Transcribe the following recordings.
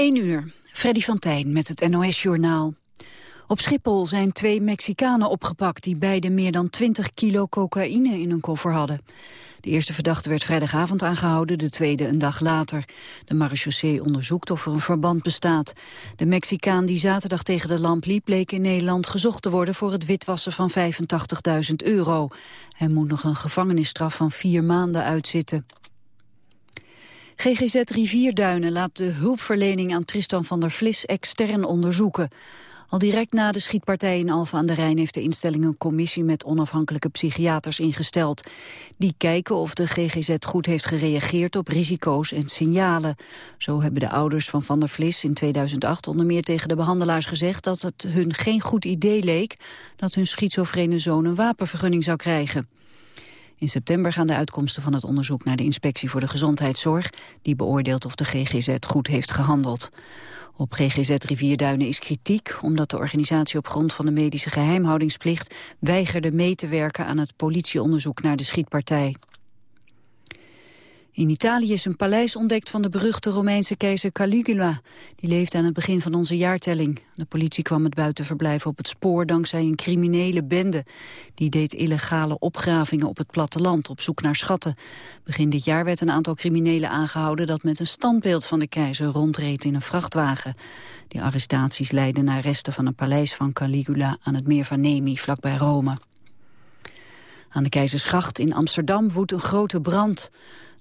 1 uur, Freddy van Tijn met het NOS-journaal. Op Schiphol zijn twee Mexicanen opgepakt... die beide meer dan 20 kilo cocaïne in hun koffer hadden. De eerste verdachte werd vrijdagavond aangehouden, de tweede een dag later. De marechaussee onderzoekt of er een verband bestaat. De Mexicaan die zaterdag tegen de lamp liep... bleek in Nederland gezocht te worden voor het witwassen van 85.000 euro. Hij moet nog een gevangenisstraf van vier maanden uitzitten. GGZ Rivierduinen laat de hulpverlening aan Tristan van der Vlis extern onderzoeken. Al direct na de schietpartij in Alphen aan de Rijn heeft de instelling een commissie met onafhankelijke psychiaters ingesteld. Die kijken of de GGZ goed heeft gereageerd op risico's en signalen. Zo hebben de ouders van Van der Vlis in 2008 onder meer tegen de behandelaars gezegd dat het hun geen goed idee leek dat hun schizofrene zoon een wapenvergunning zou krijgen. In september gaan de uitkomsten van het onderzoek naar de Inspectie voor de Gezondheidszorg. Die beoordeelt of de GGZ goed heeft gehandeld. Op GGZ Rivierduinen is kritiek omdat de organisatie op grond van de medische geheimhoudingsplicht weigerde mee te werken aan het politieonderzoek naar de schietpartij. In Italië is een paleis ontdekt van de beruchte Romeinse keizer Caligula. Die leefde aan het begin van onze jaartelling. De politie kwam het buitenverblijf op het spoor dankzij een criminele bende. Die deed illegale opgravingen op het platteland op zoek naar schatten. Begin dit jaar werd een aantal criminelen aangehouden... dat met een standbeeld van de keizer rondreed in een vrachtwagen. Die arrestaties leidden naar resten van een paleis van Caligula... aan het meer van Nemi, vlakbij Rome. Aan de Keizersgracht in Amsterdam woedt een grote brand.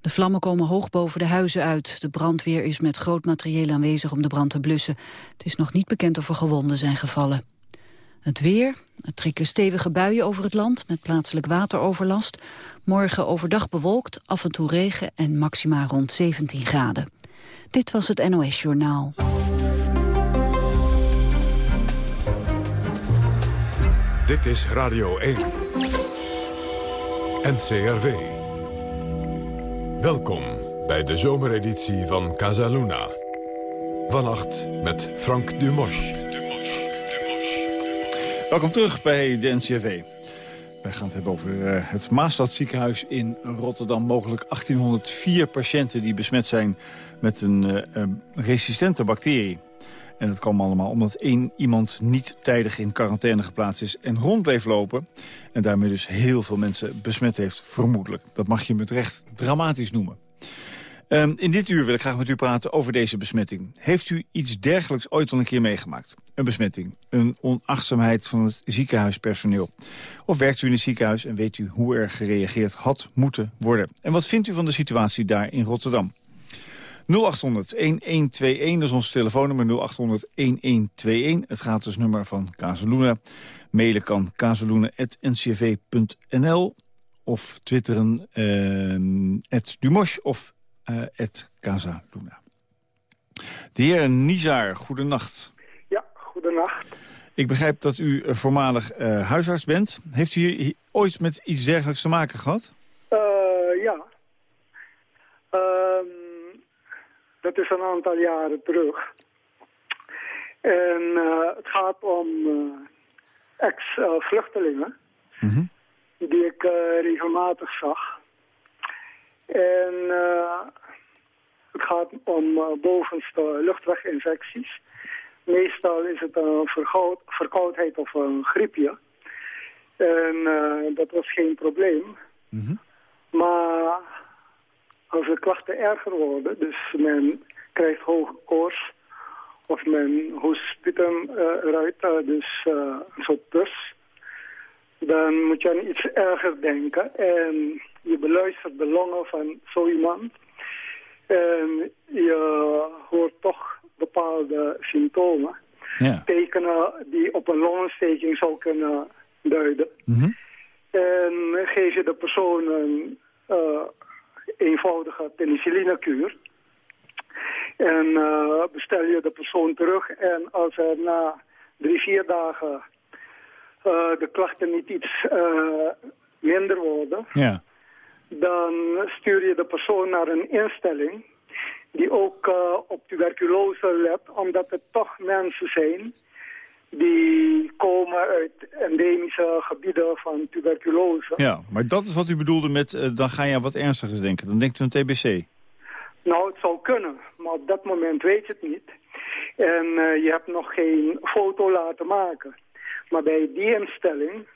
De vlammen komen hoog boven de huizen uit. De brandweer is met groot materieel aanwezig om de brand te blussen. Het is nog niet bekend of er gewonden zijn gevallen. Het weer, er trekken stevige buien over het land met plaatselijk wateroverlast. Morgen overdag bewolkt, af en toe regen en maxima rond 17 graden. Dit was het NOS Journaal. Dit is Radio 1. NCRV. Welkom bij de zomereditie van Casaluna. Vannacht met Frank Dumos. Welkom terug bij de NCRV. Wij gaan het hebben over uh, het Maastadziekenhuis in Rotterdam. Mogelijk 1804 patiënten die besmet zijn met een uh, resistente bacterie. En dat kwam allemaal omdat één iemand niet tijdig in quarantaine geplaatst is... en rond bleef lopen. En daarmee dus heel veel mensen besmet heeft, vermoedelijk. Dat mag je met recht dramatisch noemen. Um, in dit uur wil ik graag met u praten over deze besmetting. Heeft u iets dergelijks ooit al een keer meegemaakt? Een besmetting, een onachtzaamheid van het ziekenhuispersoneel. Of werkt u in een ziekenhuis en weet u hoe er gereageerd had moeten worden? En wat vindt u van de situatie daar in Rotterdam? 0800-1121, dat is ons telefoonnummer 0800-1121. Het gratis nummer van Kazeluna. Mailen kan kazeluna.ncv.nl of twitteren uh, Dumosh of uh, Casaluna. De heer Nizar, goedenacht. Ja, goedenacht. Ik begrijp dat u uh, voormalig uh, huisarts bent. Heeft u hier ooit met iets dergelijks te maken gehad? Uh, ja. Ehm, dat is een aantal jaren terug. En uh, het gaat om uh, ex-vluchtelingen mm -hmm. die ik uh, regelmatig zag. En het gaat om bovenste luchtweginfecties. Meestal is het een verkoud, verkoudheid of een griepje. En dat was geen probleem. Mm -hmm. Maar als de klachten erger worden, dus men krijgt hoge koorts of men hoest sputum uh, eruit, uh, dus uh, een soort dan moet je aan iets erger denken. En je beluistert de longen van zo iemand en je hoort toch bepaalde symptomen. Ja. Tekenen die op een longontsteking zou kunnen duiden. Mm -hmm. En geef je de persoon een eenvoudige penicillinekuur. En uh, bestel je de persoon terug en als er na drie, vier dagen uh, de klachten niet iets uh, minder worden... Ja. dan stuur je de persoon naar een instelling die ook op tuberculose let... omdat het toch mensen zijn die komen uit endemische gebieden van tuberculose. Ja, maar dat is wat u bedoelde met, uh, dan ga je aan wat ernstigers denken. Dan denkt u aan TBC. Nou, het zou kunnen, maar op dat moment weet je het niet. En je hebt nog geen foto laten maken. Maar bij die instelling,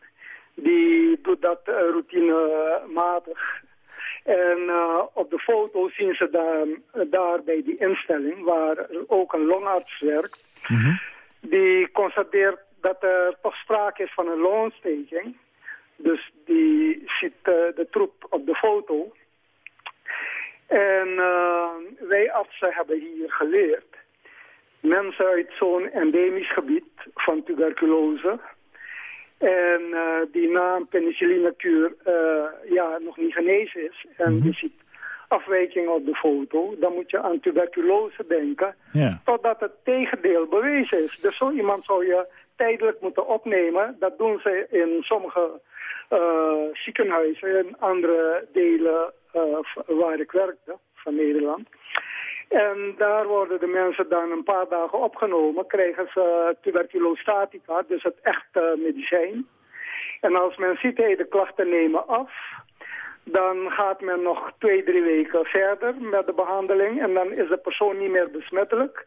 die doet dat routinematig. En op de foto zien ze daar, daar bij die instelling, waar ook een longarts werkt... Mhm. Die constateert dat er toch sprake is van een longontsteking. Dus die ziet uh, de troep op de foto. En uh, wij artsen hebben hier geleerd. Mensen uit zo'n endemisch gebied van tuberculose... en uh, die na een penicillinekuur ja, nog niet genezen is... en mm -hmm. je ziet afwijking op de foto... dan moet je aan tuberculose denken... Ja. totdat het tegendeel bewezen is. Dus zo iemand zou je tijdelijk moeten opnemen. Dat doen ze in sommige uh, ziekenhuizen in andere delen uh, waar ik werkte van Nederland. En daar worden de mensen dan een paar dagen opgenomen, krijgen ze tuberculostatica, dus het echte medicijn. En als men ziet, hey, de klachten nemen af, dan gaat men nog twee, drie weken verder met de behandeling en dan is de persoon niet meer besmettelijk.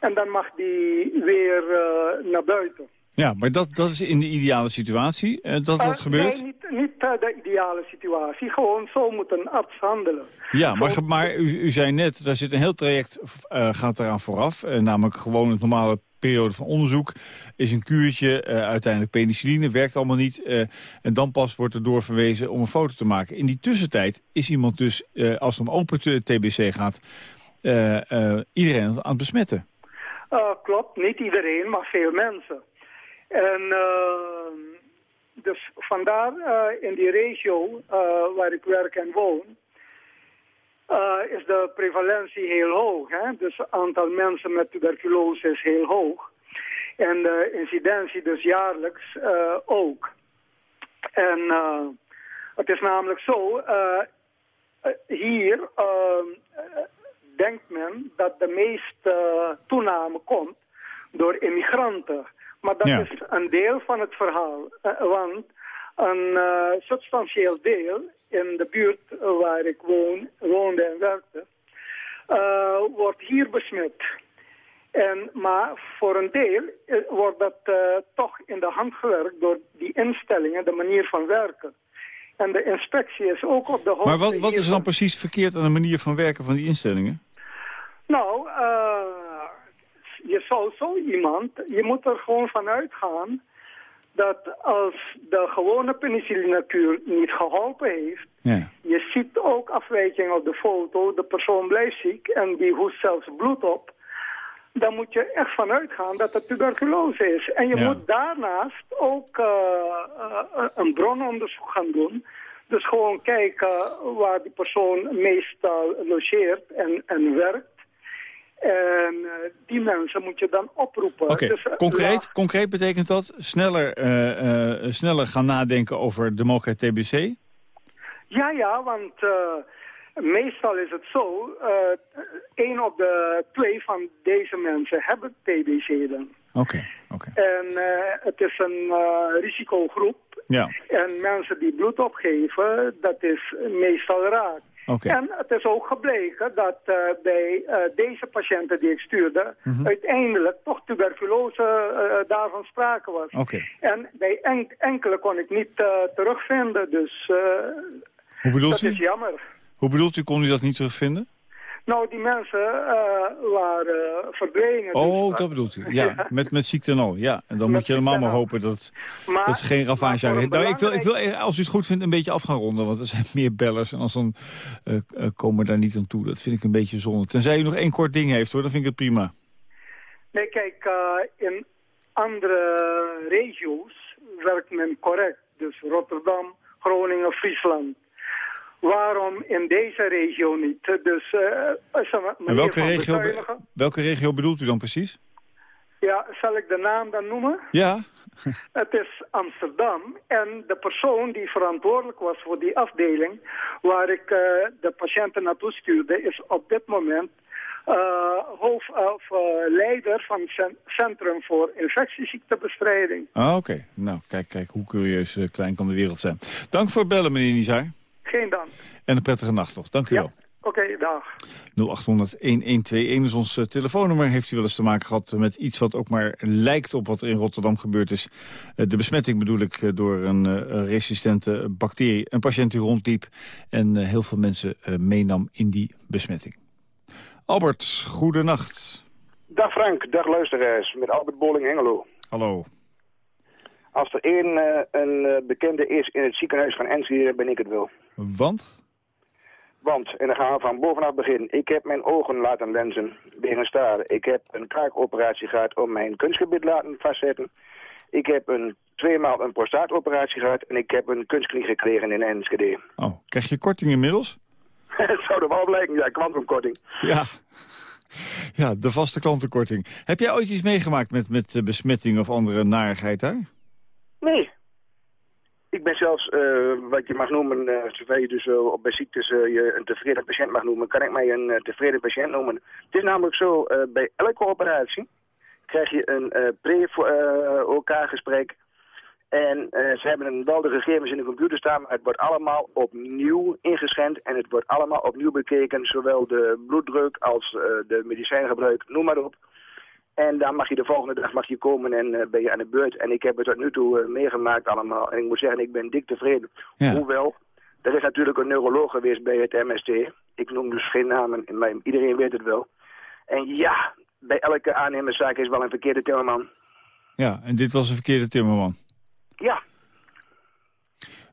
En dan mag die weer uh, naar buiten. Ja, maar dat, dat is in de ideale situatie uh, dat dat uh, gebeurt? Nee, niet, niet de ideale situatie. Gewoon zo moet een arts handelen. Ja, maar, maar u, u zei net, daar zit een heel traject gaat eraan vooraf. namelijk gewoon het normale periode van onderzoek. Is een kuurtje, uiteindelijk penicilline, werkt allemaal niet. en dan pas wordt er doorverwezen om een foto te maken. In die tussentijd is iemand dus, als het om open TBC gaat... iedereen aan het besmetten. klopt, niet iedereen, maar veel mensen. En uh, dus vandaar uh, in die regio uh, waar ik werk en woon, is de prevalentie heel hoog. Hè? Dus het aantal mensen met tuberculose is heel hoog. En de incidentie dus jaarlijks ook. En het is namelijk zo, hier denkt men dat de meeste toename komt door immigranten. Maar dat is een deel van het verhaal. Uh, want een uh, substantieel deel in de buurt waar ik woon, woonde en werkte, uh, wordt hier besmet. En, maar voor een deel wordt dat toch in de hand gewerkt door die instellingen, de manier van werken. En de inspectie is ook op de hoogte. Maar wat, wat is dan precies verkeerd aan de manier van werken van die instellingen? Nou, je zou zo iemand, je moet er gewoon van uitgaan dat als de gewone penicillinekuur niet geholpen heeft, ja. je ziet ook afwijking op de foto, de persoon blijft ziek en die hoest zelfs bloed op, dan moet je echt van uitgaan dat het tuberculose is. En je moet daarnaast ook uh, uh, een brononderzoek gaan doen. Dus gewoon kijken waar die persoon meestal logeert en, en werkt. En uh, die mensen moet je dan oproepen. Oké, dus, uh, concreet, concreet betekent dat sneller, uh, sneller gaan nadenken over de mogelijkheid TBC? Ja, ja, want meestal is het zo, één op de twee van deze mensen hebben TBC dan. Oké, oké. En het is een risicogroep. Ja. En mensen die bloed opgeven, dat is meestal raak. En het is ook gebleken dat uh, bij uh, deze patiënten die ik stuurde... Mm -hmm. uiteindelijk toch tuberculose uh, daarvan sprake was. Okay. En bij en enkele kon ik niet terugvinden, dus Hoe bedoelt dat u? is jammer. Hoe bedoelt u, kon u dat niet terugvinden? Nou, die mensen uh, waren verdwenen. Oh, dus, dat bedoelt u. Ja, met, met ziekte en al. Ja, en dan moet je helemaal maar hopen dat, maar, dat ze geen ravage hebben. Nou, ik, wil, ik wil, als u het goed vindt, een beetje af gaan ronden. Want er zijn meer bellers en als dan uh, uh, komen we daar niet aan toe. Dat vind ik een beetje zonde. Tenzij u nog één kort ding heeft, hoor. Dan vind ik het prima. Nee, kijk, in andere regio's werkt men correct. Dus Rotterdam, Groningen, Friesland waarom in deze regio niet. Dus, uh, welke regio, welke regio bedoelt u dan precies? Ja, zal ik de naam dan noemen? Ja. Het is Amsterdam en de persoon die verantwoordelijk was voor die afdeling... waar ik uh, de patiënten naartoe stuurde, is op dit moment... Uh, hoofd, of, uh, leider van het Centrum voor Infectieziektebestrijding. Ah, oké. Nou, kijk, kijk, hoe curieus klein kan de wereld zijn. Dank voor het bellen, meneer Nizar. Geen dank. En een prettige nacht nog. Dank u ja. wel. Oké, dag. 0800-1121 is ons eh, telefoonnummer. Heeft u wel eens te maken gehad met iets wat ook maar lijkt op wat er in Rotterdam gebeurd is? Eh, de besmetting bedoel ik eh, door een resistente bacterie. Een patiënt die rondliep en heel veel mensen meenam in die besmetting. Albert, goedenacht. Dag Frank, dag luisteraars, met Albert Boling Hengelo. Hallo. Als er één een bekende is in het ziekenhuis van Enschede, ben ik het wel. Want? Want, en dan gaan we van bovenaf beginnen. Ik heb mijn ogen laten lenzen een staren. Ik heb een kaakoperatie gehad om mijn kunstgebied laten vastzetten. Ik heb een, tweemaal een prostaatoperatie gehad en ik heb een kunstknie gekregen in Enschede. Oh, krijg je korting inmiddels? Het zou er wel blijken, ja, kwantumkorting. Ja. ja, de vaste klantenkorting. Heb jij ooit iets meegemaakt met, met besmetting of andere narigheid daar? Nee, ik ben zelfs, uh, wat je mag noemen, uh, zoveel je dus uh, bij ziektes je een tevreden patiënt mag noemen, kan ik mij een tevreden patiënt noemen. Het is namelijk zo, bij elke operatie krijg je een pre-OK-gesprek. en ze hebben wel de gegevens in de computer staan, maar het wordt allemaal opnieuw ingescand en het wordt allemaal opnieuw bekeken. Zowel de bloeddruk als de medicijngebruik, noem maar op. En dan mag je de volgende dag mag je komen en uh, ben je aan de beurt. En ik heb het tot nu toe uh, meegemaakt allemaal. En ik moet zeggen, ik ben dik tevreden. Hoewel, er is natuurlijk een neuroloog geweest bij het MST. Ik noem dus geen namen, maar iedereen weet het wel. En ja, bij elke aannemerszaak is wel een verkeerde timmerman. Ja, en dit was een verkeerde timmerman? Ja.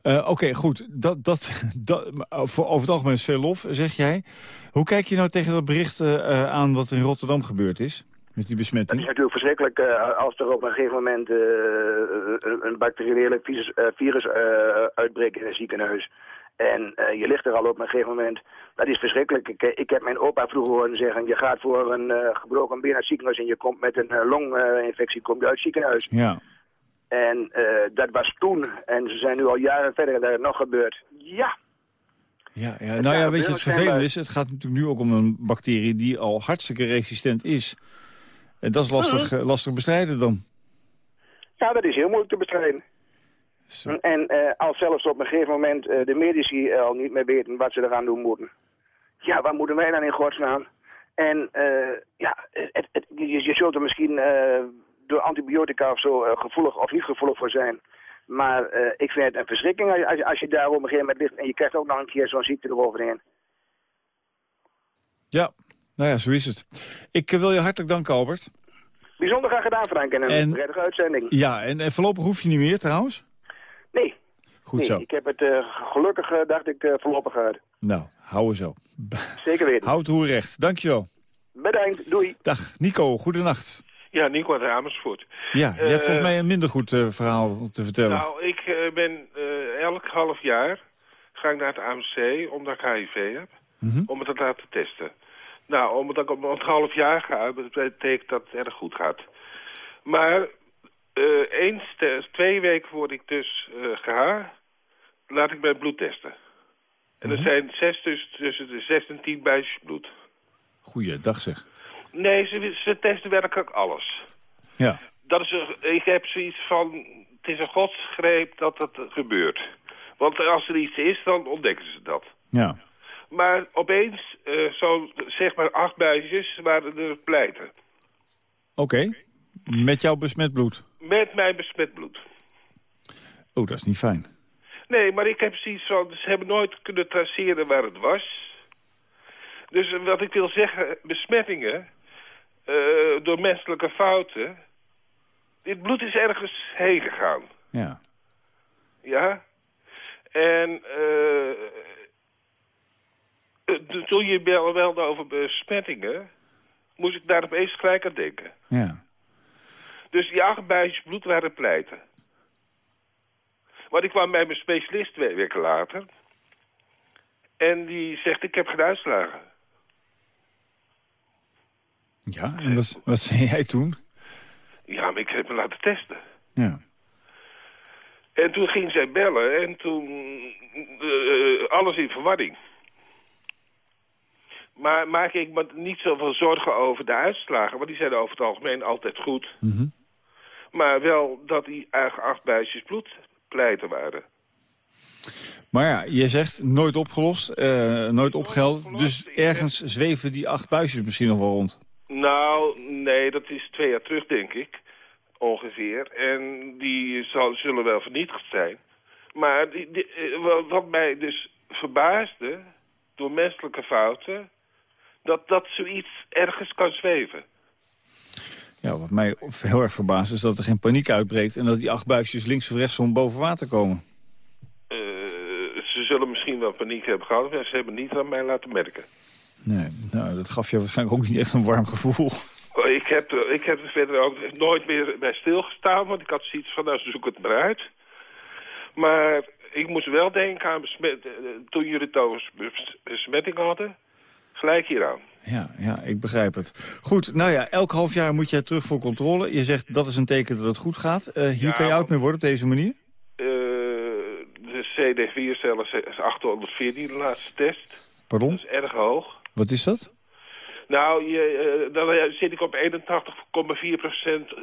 Uh, Oké, goed. Dat, dat, dat, voor, over het algemeen is veel lof, zeg jij. Hoe kijk je nou tegen dat bericht aan wat in Rotterdam gebeurd is? Met die besmetting? Het is natuurlijk verschrikkelijk uh, als er op een gegeven moment uh, een bacteriële virus, uh, virus uitbreekt in een ziekenhuis. En je ligt er al op een gegeven moment. Dat is verschrikkelijk. Ik, ik heb mijn opa vroeger horen zeggen... je gaat voor een gebroken been naar het ziekenhuis... en je komt met een longinfectie komt uit het ziekenhuis. Ja. En dat was toen. En ze zijn nu al jaren verder dat het nog gebeurt. Ja, ja, ja. nou ja, weet je, het vervelende is, het gaat natuurlijk nu ook om een bacterie die al hartstikke resistent is. En dat is lastig, mhm. eh, lastig bestrijden dan. Ja, dat is heel moeilijk te bestrijden. En uh, als zelfs op een gegeven moment uh, de medici al niet meer weten wat ze eraan doen moeten. Ja, wat moeten wij dan in godsnaam? En uh, ja, het, het, je, je, zult er misschien door antibiotica of zo gevoelig of niet gevoelig voor zijn. Maar ik vind het een verschrikking als, als, je daar op een gegeven moment ligt en je krijgt ook nog een keer zo'n ziekte eroverheen. Ja, nou ja, zo is het. Ik eh, wil je hartelijk danken, Albert. Bijzonder graag gedaan, Frank. En een en, prettige uitzending. Ja, en, en, voorlopig hoef je niet meer trouwens? Nee. Goed nee, zo. Ik heb het uh, gelukkig, uh, dacht ik, uh, voorlopig gehad. Nou, houden zo. Zeker weten. Houd hoe recht. Dankjewel. Bedankt. Doei. Dag. Nico, goedenacht. Ja, Nico uit Amersfoort. Ja, je hebt volgens mij een minder goed verhaal te vertellen. Nou, ik ben elk half jaar ga ik naar het AMC omdat ik HIV heb. Mm Om het te laten testen. Nou, omdat ik op een half jaar ga, betekent dat het erg goed gaat. Maar uh, eens, twee weken voordat ik dus uh, ga, laat ik mijn bloed testen. En er mhm. zijn zes tussen, de zes en tien buisjes bloed. Goeiedag zeg. Nee, ze, ze testen werkelijk alles. Ja. Dat is een, ik heb zoiets van, het is een godsgreep dat dat gebeurt. Want als er iets is, dan ontdekken ze dat. Ja. Maar opeens, uh, zo zeg maar acht buisjes waren er pleiten. Oké. Met jouw besmet bloed? Met mijn besmet bloed. Oh, dat is niet fijn. Nee, maar ik heb zoiets van, ze hebben nooit kunnen traceren waar het was. Dus wat ik wil zeggen, besmettingen uh, door menselijke fouten... Dit bloed is ergens heen gegaan. Ja. Ja? En... Uh, eh, toen je belde over besmettingen, moest ik daar opeens gelijk aan denken. Ja. Dus die acht buisjes bloed waren pleiten. Want ik kwam bij mijn specialist twee weken later. En die zegt, ik heb geen uitslagen. Ja, en wat, wat zei jij toen? Ja, maar ik heb me laten testen. Ja. En toen ging zij bellen en toen... Uh, alles in verwarring. Maar maak ik me niet zoveel zorgen over de uitslagen. Want die zijn over het algemeen altijd goed. Mhm. Maar wel dat die eigen acht buisjes bloed pleiten waren. Maar ja, je zegt nooit opgelost, uh, nooit opgehelderd. Dus ergens zweven die acht buisjes misschien nog wel rond. Nou, nee, dat is twee jaar terug, denk ik. Ongeveer. En die zal, zullen wel vernietigd zijn. Maar die, die, eh, wat mij dus verbaasde, door menselijke fouten... dat dat zoiets ergens kan zweven. Ja, wat mij heel erg verbaast is dat er geen paniek uitbreekt... en dat die acht buisjes links of rechts om boven water komen. Eh, ze zullen misschien wel paniek hebben gehad... maar ze hebben niet aan mij laten merken. Nee, nou, dat gaf je waarschijnlijk ook niet echt een warm gevoel. Oh, Ik heb, er- ik heb er verder ook nooit meer bij stilgestaan, want ik had zoiets van, nou, zoek het maar uit. Maar ik moest wel denken aan besmet, eh, toen jullie het over bes- besmetting hadden, gelijk hieraan. Ja, ja, ik begrijp het. Goed, nou ja, elk half jaar moet jij terug voor controle. Je zegt dat is een teken dat het goed gaat. Eh, hier Ja, kan je oud mee worden op deze manier? Eh, de CD4-cellen is 814 de laatste test. Dat Pardon? is erg hoog. Wat is dat? Nou, je, eh, dan zit ik op 81,4 procent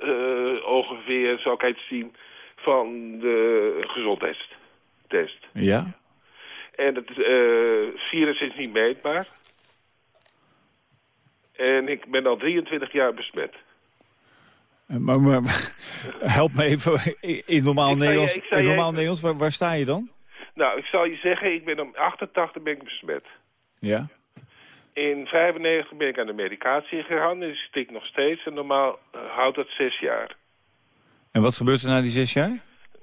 ongeveer, zou ik het zien, van de gezondheidstest. Ja? En het virus is niet meetbaar. En ik ben al 23 jaar besmet. Eh, Maar, maar help me even in- normaal Nederlands. In normaal even- Nederlands, waar, waar sta je dan? Nou, ik zal je zeggen, ik ben om 88 ben ik besmet. Ja. In 95 ben ik aan de medicatie gegaan, dus ik nog steeds. En normaal eh, houdt dat zes jaar. En wat gebeurt er na die zes jaar?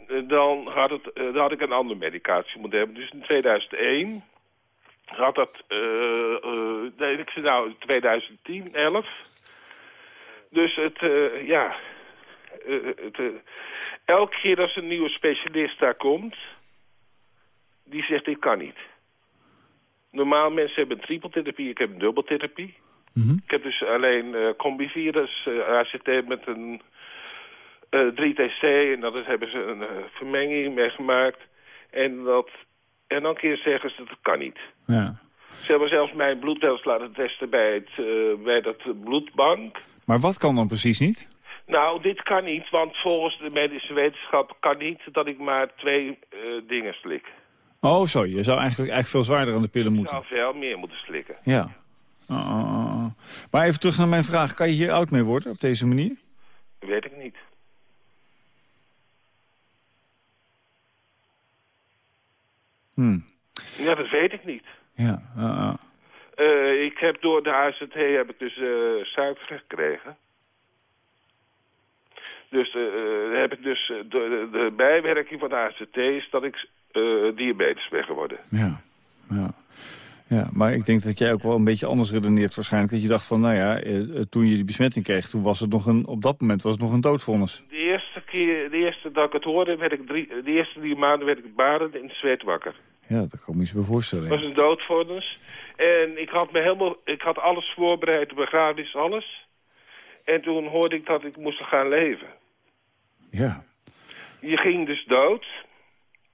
Eh, dan, had het, dan had ik een andere medicatie moeten hebben. Dus in 2001 had dat, eh eh, nee, ik zeg nou 2010, 11. Dus het, eh, ja, eh, het, eh, elke keer als een nieuwe specialist daar komt, die zegt ik kan niet. Normaal mensen hebben een trippeltherapie, ik heb een dubbeltherapie. Mhm. Ik heb dus alleen eh combivirus, eh, ACT met een eh 3TC en dat is, hebben ze een eh, vermenging meegemaakt. En, dat, en dan keer zeggen ze dat het kan niet. Ja. Ze hebben zelfs mijn bloedtels laten testen bij, het, eh, bij dat bloedbank. Maar wat kan dan precies niet? Nou, dit kan niet, want volgens de medische wetenschap kan niet dat ik maar twee eh, dingen slik. Oh, zo. Je zou eigenlijk, eigenlijk veel zwaarder aan de pillen moeten. zou veel meer moeten slikken. Ja. Oh, oh, oh. Maar even terug naar mijn vraag. Kan je hier oud mee worden op deze manier? Weet ik niet. Hmm. Ja, dat weet ik niet. Ja. ah. Eh, ik heb door de AZT heb ik dus eh, suiker gekregen. Dus heb ik dus de, bijwerking van de AZT is dat ik diabetes ben geworden. Ja. ja. Ja, maar ik denk dat jij ook wel een beetje anders redeneert waarschijnlijk. Dat je dacht van, nou ja, toen je die besmetting kreeg... toen was het nog een, op dat moment was het nog een doodvonnis. De eerste keer, de eerste dat ik het hoorde, werd ik drie, de eerste drie maanden werd ik badend in het zweet wakker. Ja, daar kan ik me iets bij voorstellen. Het was een doodvonnis. En ik had, me helemaal, ik had alles voorbereid, de begrafenis, alles. En toen hoorde ik dat ik moest gaan leven. Ja. Je ging dus dood.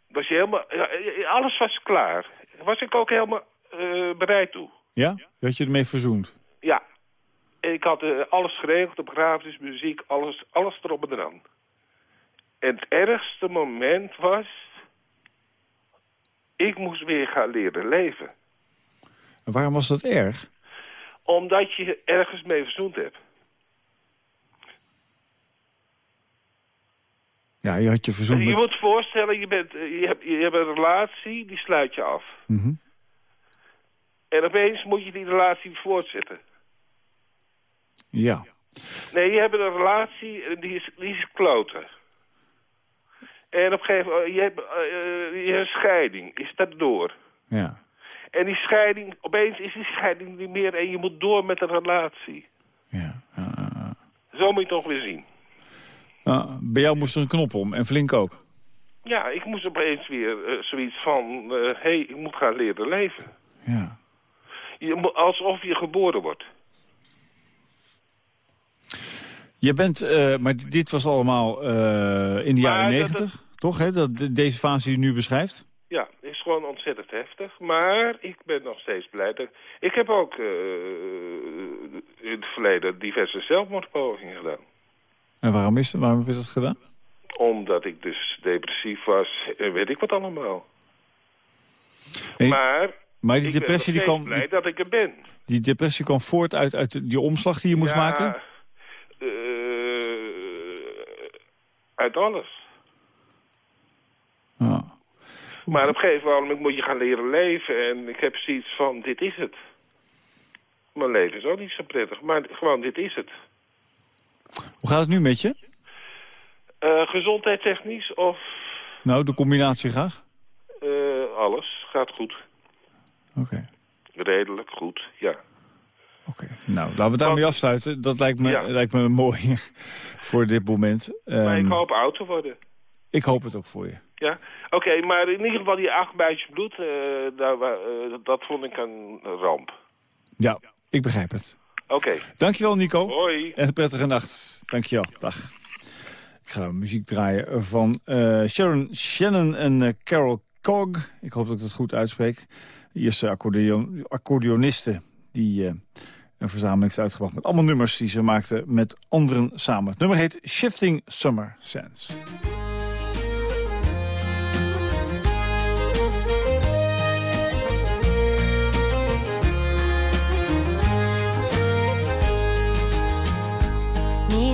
Was je helemaal, ja, alles was klaar. Was ik ook helemaal eh, bereid toe. Ja? Je had je ermee verzoend? Ja. Ik had eh, alles geregeld, de begrafenis, muziek, alles, alles erop en eraan. En het ergste moment was... Ik moest weer gaan leren leven. En waarom was dat erg? Omdat je ergens mee verzoend hebt. Ja, je had je verzoend je met... moet voorstellen, je, bent, eh, je, hebt, je hebt een relatie, die sluit je af. Mhm. En opeens moet je die relatie voortzetten. Ja. Nee, je hebt een relatie, en die is, die is kloten. En op een gegeven moment, je hebt, eh, je hebt een scheiding, is dat door. Ja. En die scheiding, opeens is die scheiding niet meer en je moet door met de relatie. Ja. Zo moet je het toch weer zien. Nou, bij jou moest er een knop om en flink ook. Ja, ik moest opeens weer eh, zoiets van, hé, hey, ik moet gaan leren leven. Ja. Je, alsof je geboren wordt. Je bent, eh, maar dit was allemaal eh, in de Maar jaren negentig, toch? Hè? Dat, de- deze fase die je nu beschrijft? Ja, is gewoon ontzettend heftig. Maar ik ben nog steeds blij. Dat... Ik heb ook eh, in het verleden diverse zelfmoordpogingen gedaan. En waarom, is, waarom heb je dat gedaan? Omdat ik dus depressief was en weet ik wat allemaal. Hey, maar maar die ik ben depressie, die nog steeds kwam, blij die, dat ik er ben. die depressie kwam voort uit, uit die omslag die je moest Ja, maken? eh, uit alles. Ja. Maar op een gegeven moment moet je gaan leren leven. En ik heb zoiets van, dit is het. Mijn leven is ook niet zo prettig. Maar gewoon, dit is het. Hoe gaat het nu met je? Eh, gezondheidstechnisch of Nou, de combinatie graag? eh, alles gaat goed. Oké. Redelijk goed, ja. Oké, nou, laten we daarmee Want- afsluiten. Dat lijkt me, Ja. lijkt me mooi voor dit moment. Maar ik Ehm, hoop oud te worden. ik hoop het ook voor je. Ja, oké, maar in ieder geval die acht buitjes bloed, eh, daar, eh, dat vond ik een ramp. Ja, ik begrijp het. Oké, Dankjewel, Nico. hoi. En een prettige nacht. Dankjewel. Dag. Ik ga muziek draaien van eh, Sharon Shannon en Carol Cog. Ik hoop dat ik het goed uitspreek. De eerste accordeon, accordeoniste die een verzameling heeft uitgebracht... met allemaal nummers die ze maakten met anderen samen. Het nummer heet Shifting Summer Sands.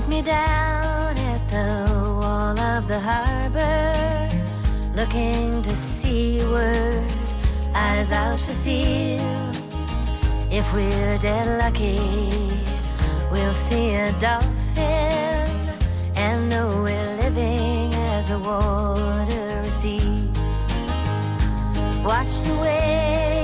Meet me down at the wall of the harbor, looking to seaward, eyes out for seals. If we're dead lucky, we'll see a dolphin and know we're living as the water recedes. Watch the way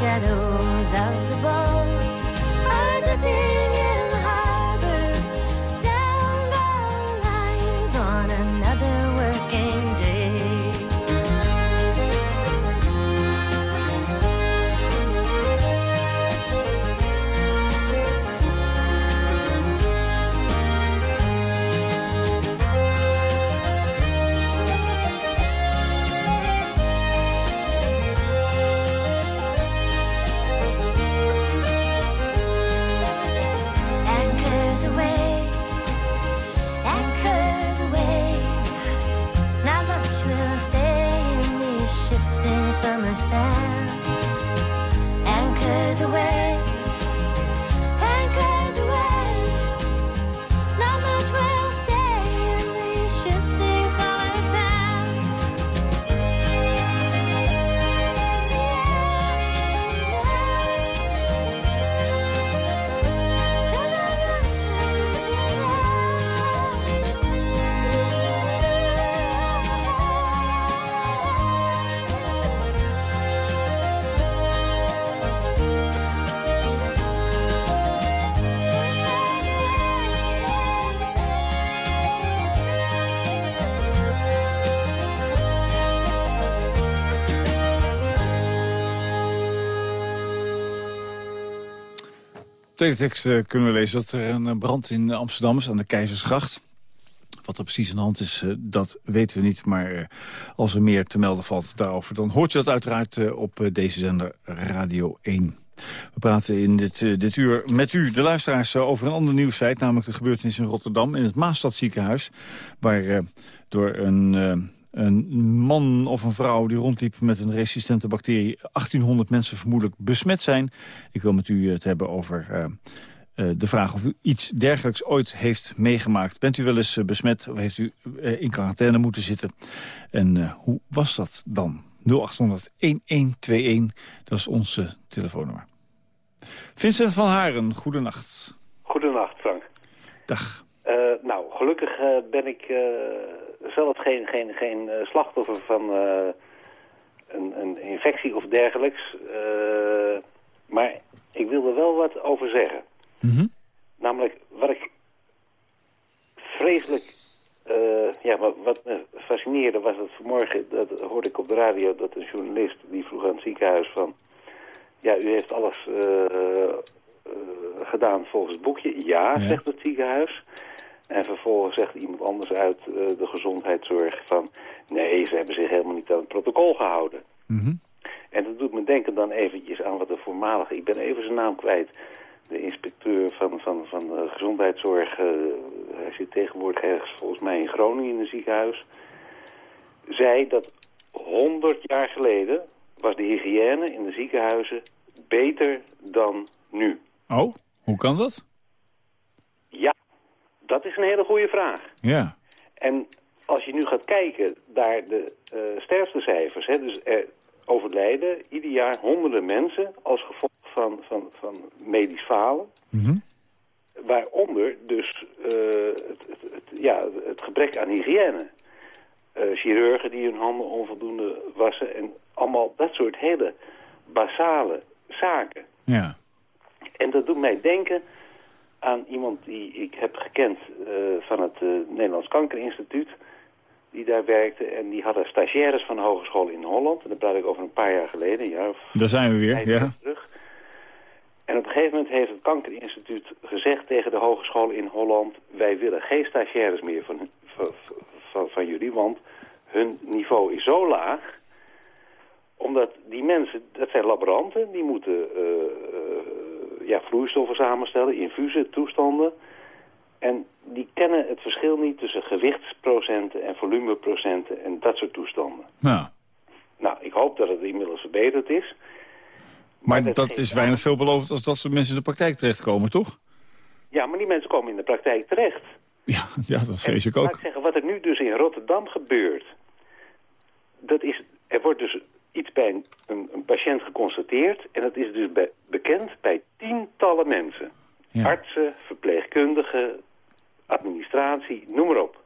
shadows of the boats Tweede tekst eh, kunnen we lezen dat er een eh, brand in Amsterdam is aan de Keizersgracht. Wat er precies aan de hand is, eh, dat weten we niet. Maar als er meer te melden valt daarover... dan hoort je dat uiteraard op deze zender Radio 1. We praten in dit, dit uur met u, de luisteraars, over een ander nieuwsfeit... namelijk de gebeurtenis in Rotterdam in het Maastadziekenhuis... waar door een, een man of een vrouw die rondliep met een resistente bacterie... 1800 mensen vermoedelijk besmet zijn. Ik wil met u het hebben over... eh, eh, de vraag of u iets dergelijks ooit heeft meegemaakt. Bent u wel eens eh, besmet of heeft u in quarantaine moeten zitten? En hoe was dat dan? 0800-1121, dat is onze telefoonnummer. Vincent van Haren, goedenacht. Goedenacht, Frank. Dag. Eh, nou, gelukkig eh, ben ik eh, zelf geen, geen, geen slachtoffer van een, een infectie of dergelijks. Maar ik wil er wel wat over zeggen. Mhm. Namelijk, wat ik vreselijk... ja, wat, wat me fascineerde was dat vanmorgen, dat hoorde ik op de radio, dat een journalist die vroeg aan het ziekenhuis van... Ja, u heeft alles gedaan volgens het boekje. Ja, Ja. zegt het ziekenhuis. En vervolgens zegt iemand anders uit eh, de gezondheidszorg van... nee, ze hebben zich helemaal niet aan het protocol gehouden. Mhm. En dat doet me denken dan eventjes aan wat de voormalige... ik ben even zijn naam kwijt. De inspecteur van, van, van de gezondheidszorg... eh, hij zit tegenwoordig ergens volgens mij in Groningen in een ziekenhuis... zei dat 100 jaar geleden was de hygiëne in de ziekenhuizen beter dan nu. Oh, hoe kan dat? Dat is een hele goede vraag. Ja. En als je nu gaat kijken naar de eh sterftecijfers, hè, dus er overlijden ieder jaar honderden mensen als gevolg van, van, van medisch falen. Mhm. Waaronder dus eh, het, het, het, ja, het gebrek aan hygiëne. Eh, chirurgen die hun handen onvoldoende wassen en allemaal dat soort hele basale zaken. Ja. En dat doet mij denken aan iemand die ik heb gekend eh, van het eh, Nederlands Kankerinstituut. Die daar werkte en die hadden stagiaires van de hogeschool in Holland. En dat praat ik over een paar jaar geleden, jaar of Daar zijn we weer, ja. terug. En op een gegeven moment heeft het Kankerinstituut gezegd tegen de hogeschool in Holland... wij willen geen stagiaires meer van, van, van, van jullie, want hun niveau is zo laag... omdat die mensen, dat zijn laboranten, die moeten eh, ja, vloeistoffen samenstellen, infusen, toestanden... En die kennen het verschil niet tussen gewichtsprocenten en volumeprocenten en dat soort toestanden. ja. Nou, ik hoop dat het inmiddels verbeterd is. Maar dat is weinig veelbelovend als dat soort mensen in de praktijk terechtkomen, toch? Ja, maar die mensen komen in de praktijk terecht. Ja, ja dat vrees ik En Laat ook. ik zeggen, wat er nu dus in Rotterdam gebeurt... dat is, er wordt dus iets bij een, een, een patiënt geconstateerd... en dat is dus bekend bij tientallen mensen. Ja. Artsen, verpleegkundigen, administratie, noem maar op.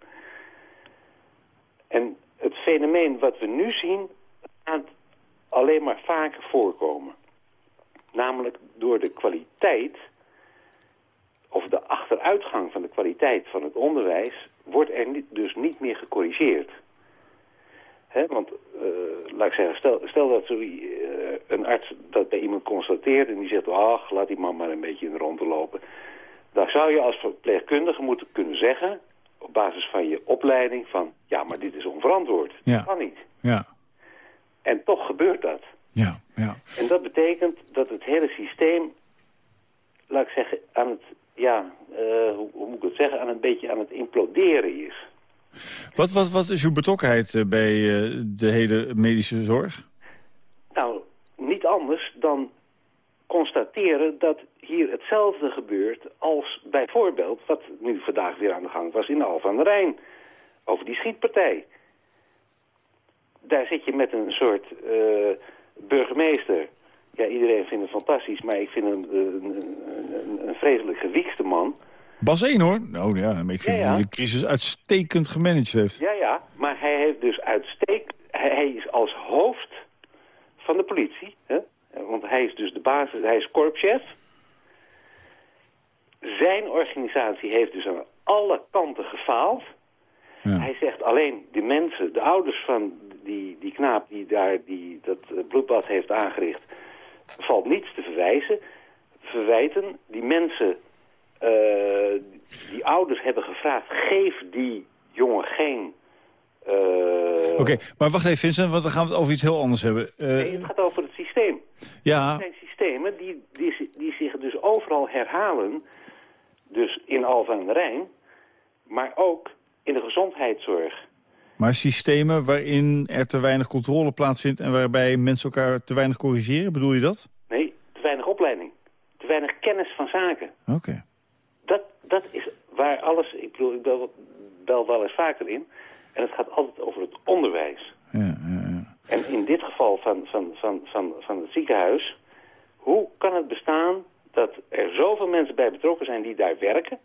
En het fenomeen wat we nu zien... gaat alleen maar vaker voorkomen. Namelijk door de kwaliteit of de achteruitgang van de kwaliteit van het onderwijs wordt er dus niet meer gecorrigeerd. Hè, want, eh, laat ik zeggen, stel, stel dat zo, eh, een arts dat bij iemand constateert en die zegt, ach, laat die man maar een beetje in de rond lopen. Dan zou je als verpleegkundige moeten kunnen zeggen, op basis van je opleiding, van, ja, maar dit is onverantwoord. Ja. Dat kan niet. Ja, En toch gebeurt dat. ja, ja. En dat betekent dat het hele systeem, laat ik zeggen, aan het, ja, eh, hoe, hoe moet ik het zeggen, aan een beetje aan het imploderen is. Wat, wat, wat is uw betrokkenheid eh, bij eh, de hele medische zorg? Nou, niet anders dan constateren dat hier hetzelfde gebeurt als bijvoorbeeld wat nu vandaag weer aan de gang was in Alphen aan de Rijn. Over die schietpartij. Daar zit je met een soort eh, burgemeester. Ja, iedereen vindt hem fantastisch, maar ik vind hem een, een, een, een vreselijk gewiekste man. Bas 1 hoor. Nou ja, ik vind Ja, ja. dat hij de crisis uitstekend gemanaged heeft. Ja, ja, maar hij heeft dus uitstek... Hij is als hoofd van de politie, hè? want hij is dus de basis, hij is korpschef. Zijn organisatie heeft dus aan alle kanten gefaald. Ja. Hij zegt alleen, de mensen, de ouders van die, die knaap die daar die, dat bloedbad heeft aangericht, valt niets te verwijzen. Verwijten. Die mensen, eh, die ouders hebben gevraagd, geef die jongen geen... eh, Oké, maar wacht even Vincent, want dan gaan we het over iets heel anders hebben. Eh, nee, het gaat over het systeem. ja, Er zijn systemen die, die, die zich dus overal herhalen. Dus in Alphen aan de Rijn, maar ook in de gezondheidszorg. maar systemen waarin er te weinig controle plaatsvindt... en waarbij mensen elkaar te weinig corrigeren, bedoel je dat? Nee, te weinig opleiding. Te weinig kennis van zaken. Oké. Dat is waar alles... Ik bedoel, ik bel, bel wel eens vaker in. En het gaat altijd over het onderwijs. Ja, ja, ja. En in dit geval van, van, van, van, van het ziekenhuis... hoe kan het bestaan dat er zoveel mensen bij betrokken zijn die daar werken...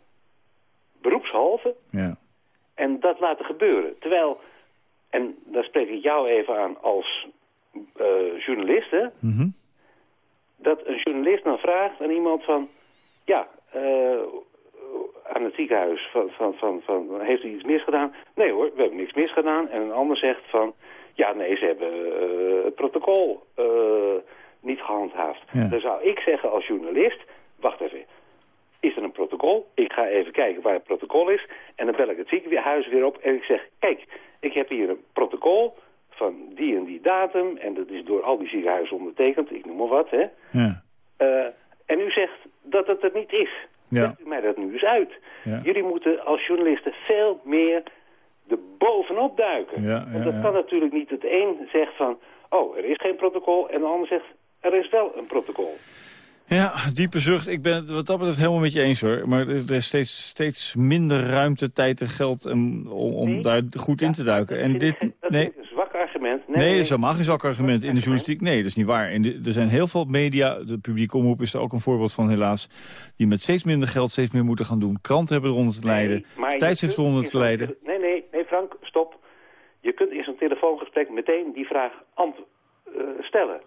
beroepshalve, ja. en dat laten gebeuren. Terwijl, en daar spreek ik jou even aan als eh, journalist... Hè, Mhm. dat een journalist dan vraagt aan iemand van... ja, eh, aan het ziekenhuis, van, van, van, van, heeft u iets misgedaan? Nee hoor, we hebben niks misgedaan. En een ander zegt van... ja, nee, ze hebben eh, het protocol eh, niet gehandhaafd. Ja. Dan zou ik zeggen als journalist... wacht even, is er een protocol? Ik ga even kijken waar het protocol is. En dan bel ik het ziekenhuis weer op en ik zeg... kijk, ik heb hier een protocol van die en die datum... en dat is door al die ziekenhuizen ondertekend, ik noem maar wat, hè. Ja. Eh, en u zegt dat het er niet is. Ja. Legt u mij dat nu eens uit. Ja. Jullie moeten als journalisten veel meer er bovenop duiken. Ja, Want dat kan natuurlijk niet. Het een zegt van, oh, er is geen protocol. En de ander zegt, er is wel een protocol. Ja, diepe zucht. Ik ben het wat dat betreft helemaal met je eens hoor. Maar er is steeds, steeds minder ruimte, tijd en geld om, om, Nee. daar goed in te duiken. En dit, geen- dat nee, argument. nee, dat is helemaal geen argument in de journalistiek. Nee, dat is niet waar. En de- er zijn heel veel media, de publieke omroep is er ook een voorbeeld van helaas... die met steeds minder geld steeds meer moeten gaan doen. Kranten hebben eronder te lijden, Nee, tijdschriften eronder te lijden. tele- Nee, nee, nee, Frank, stop. Je kunt in zo'n telefoongesprek meteen die vraag ant eh, stellen.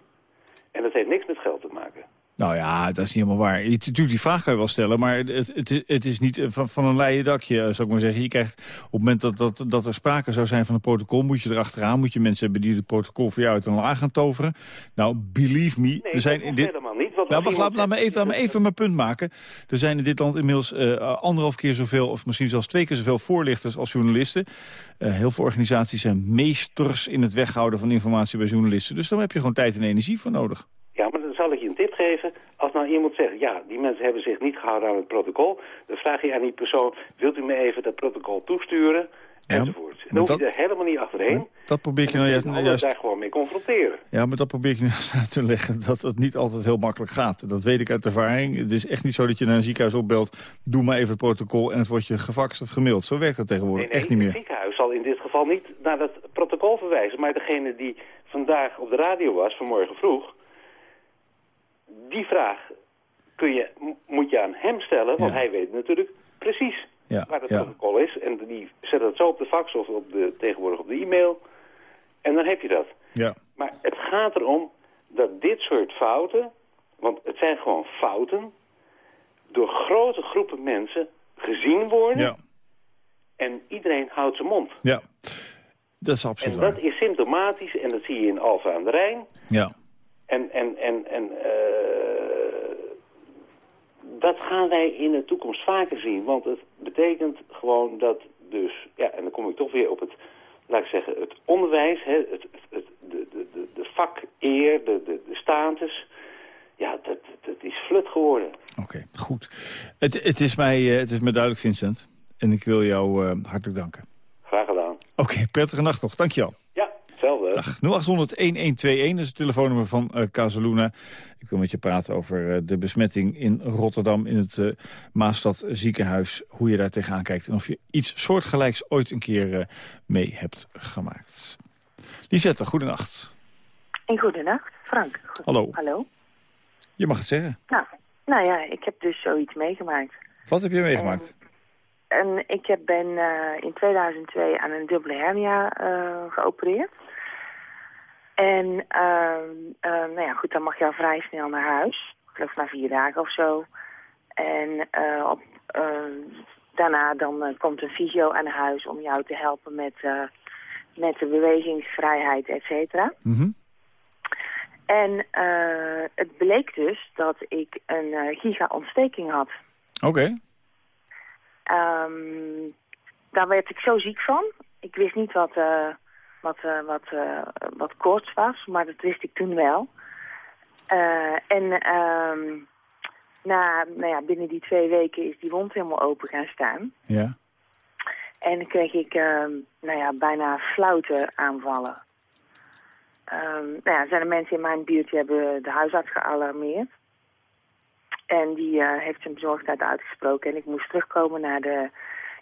En dat heeft niks met geld te maken. Nou ja, dat is niet helemaal waar. Je- Natuurlijk, die vraag kan je wel stellen, maar het, het, het is niet eh, van, van een leien dakje, eh, zou ik maar zeggen. Je krijgt, op het moment dat, dat, dat er sprake zou zijn van een protocol, moet je erachteraan, moet je mensen hebben die het protocol voor jou uit een laag gaan toveren. Nou, believe me, Nee, er zijn in dit... helemaal niet. Want Nou, wacht, laat, me even, laat me even mijn punt maken. Er zijn in dit land inmiddels eh, anderhalf keer zoveel... of misschien zelfs twee keer zoveel voorlichters als journalisten. Heel veel organisaties zijn meesters in het weghouden van informatie bij journalisten. Dus daar heb je gewoon tijd en energie voor nodig. Zal ik je een tip geven. Als nou iemand zegt, ja, die mensen hebben zich niet gehouden aan het protocol... dan vraag je aan die persoon, wilt u me even dat protocol toesturen? Ja, Enzovoort. Dan hoef je dat- er helemaal niet achterheen. Dat probeer ik je nou juist... je juist daar gewoon mee confronteren. Ja, maar dat probeer ik nu uit te leggen, dat het niet altijd heel makkelijk gaat. Dat weet ik uit ervaring. Het is echt niet zo dat je naar een ziekenhuis opbelt... doe maar even het protocol en het wordt je gefaxt of gemaild. Zo werkt dat tegenwoordig Nee, nee, echt niet het meer. ziekenhuis zal in dit geval niet naar dat protocol verwijzen. Maar degene die vandaag op de radio was, vanmorgen vroeg... die vraag kun je, moet je aan hem stellen, want Ja. hij weet natuurlijk precies Ja, waar het ja. protocol is. En die zet dat zo op de fax of op de, tegenwoordig op de e-mail. En dan heb je dat. Ja, Maar het gaat erom dat dit soort fouten, want het zijn gewoon fouten... door grote groepen mensen gezien worden ja, en iedereen houdt zijn mond. ja. Dat is absoluut En waar. dat is symptomatisch en dat zie je in Alfa aan de Rijn. Ja. En, en, en, en eh, dat gaan wij in de toekomst vaker zien. Want het betekent gewoon dat dus... Ja, en dan kom ik toch weer op het, laat ik zeggen, het onderwijs. Hè, het, het, de, de, de, vakeer, de, de, de status. Ja, dat, dat is flut geworden. Oké, goed. Het, het, is mij, eh, het is mij duidelijk, Vincent. En ik wil jou eh, hartelijk danken. Graag gedaan. Oké, prettige nacht nog. Dankjewel. Ja, hetzelfde. Dag. 0800-1121 is het telefoonnummer van eh Casaluna. Ik wil met je praten over eh, de besmetting in Rotterdam... in het eh, Maastad ziekenhuis. Hoe je daar tegenaan kijkt. En of je iets soortgelijks ooit een keer eh, mee hebt gemaakt. Lisette, goedenacht. En goedenacht, Frank. Goed- Hallo. Hallo. Je mag het zeggen. Nou, nou ja, ik heb dus zoiets meegemaakt. Wat heb je meegemaakt? En ik heb, ben eh, in 2002 aan een dubbele hernia eh, geopereerd. En ehm, eh, nou ja, goed, dan mag je al vrij snel naar huis. Ik geloof na vier dagen of zo. En eh, op, eh, daarna dan eh, komt een fysio aan huis om jou te helpen met, eh, met de bewegingsvrijheid, et cetera. Mhm. En het bleek dus dat ik een giga-ontsteking had. Oké. Ehm, daar werd ik zo ziek van. Ik wist niet wat, wat, eh, wat, eh, wat koorts was, maar dat wist ik toen wel. Eh, en ehm, na, nou ja, binnen die twee weken is die wond helemaal open gaan staan. Ja. En dan kreeg ik ehm, nou ja, bijna flauwte aanvallen. Ehm, nou ja, er zijn er mensen in mijn buurt die hebben de huisarts gealarmeerd. En die heeft zijn bezorgdheid uitgesproken. En ik moest terugkomen naar de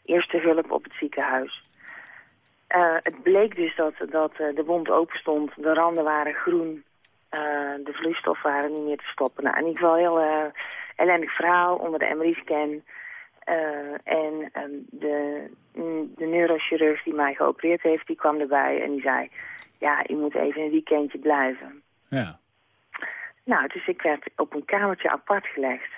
eerste hulp op het ziekenhuis. Eh, het bleek dus dat, dat eh, de wond open stond, de randen waren groen, eh, de vloeistof waren niet meer te stoppen. Nou, in ieder geval een heel ellendig verhaal onder de MRI-scan. en ehm, de, mm, de neurochirurg die mij geopereerd heeft, die kwam erbij en die zei... Ja, je moet even een weekendje blijven. Ja. Nou, dus ik werd op een kamertje apart gelegd.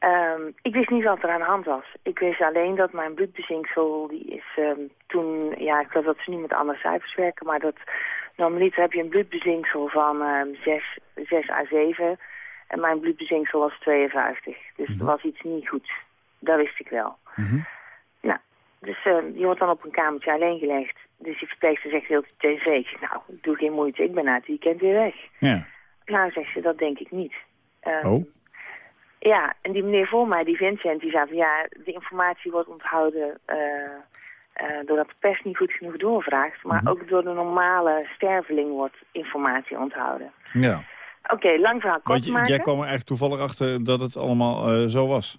Ehm, ik wist niet wat er aan de hand was. Ik wist alleen dat mijn bloedbezinksel, die is ehm, toen... Ja, ik geloof dat ze nu met andere cijfers werken, maar dat... Normaliter heb je een bloedbezinksel van ehm 6, 6 à 7. En mijn bloedbezinksel was 52. Dus er was iets niet goed. Dat wist ik wel. Nou, dus ehm, je wordt dan op een kamertje alleen gelegd. Dus die verpleegster zegt heel de tv. Nou, doe geen moeite. Ik ben na het weekend weer weg. Ja. Nou, zegt ze, dat denk ik niet. Oh. Ja, en die meneer voor mij, die Vincent, die zei van ja, de informatie wordt onthouden eh, eh, doordat de pers niet goed genoeg doorvraagt. Maar ook door de normale sterveling wordt informatie onthouden. Ja. Oké, lang verhaal kort Want maken. jij kwam er eigenlijk toevallig achter dat het allemaal eh, zo was.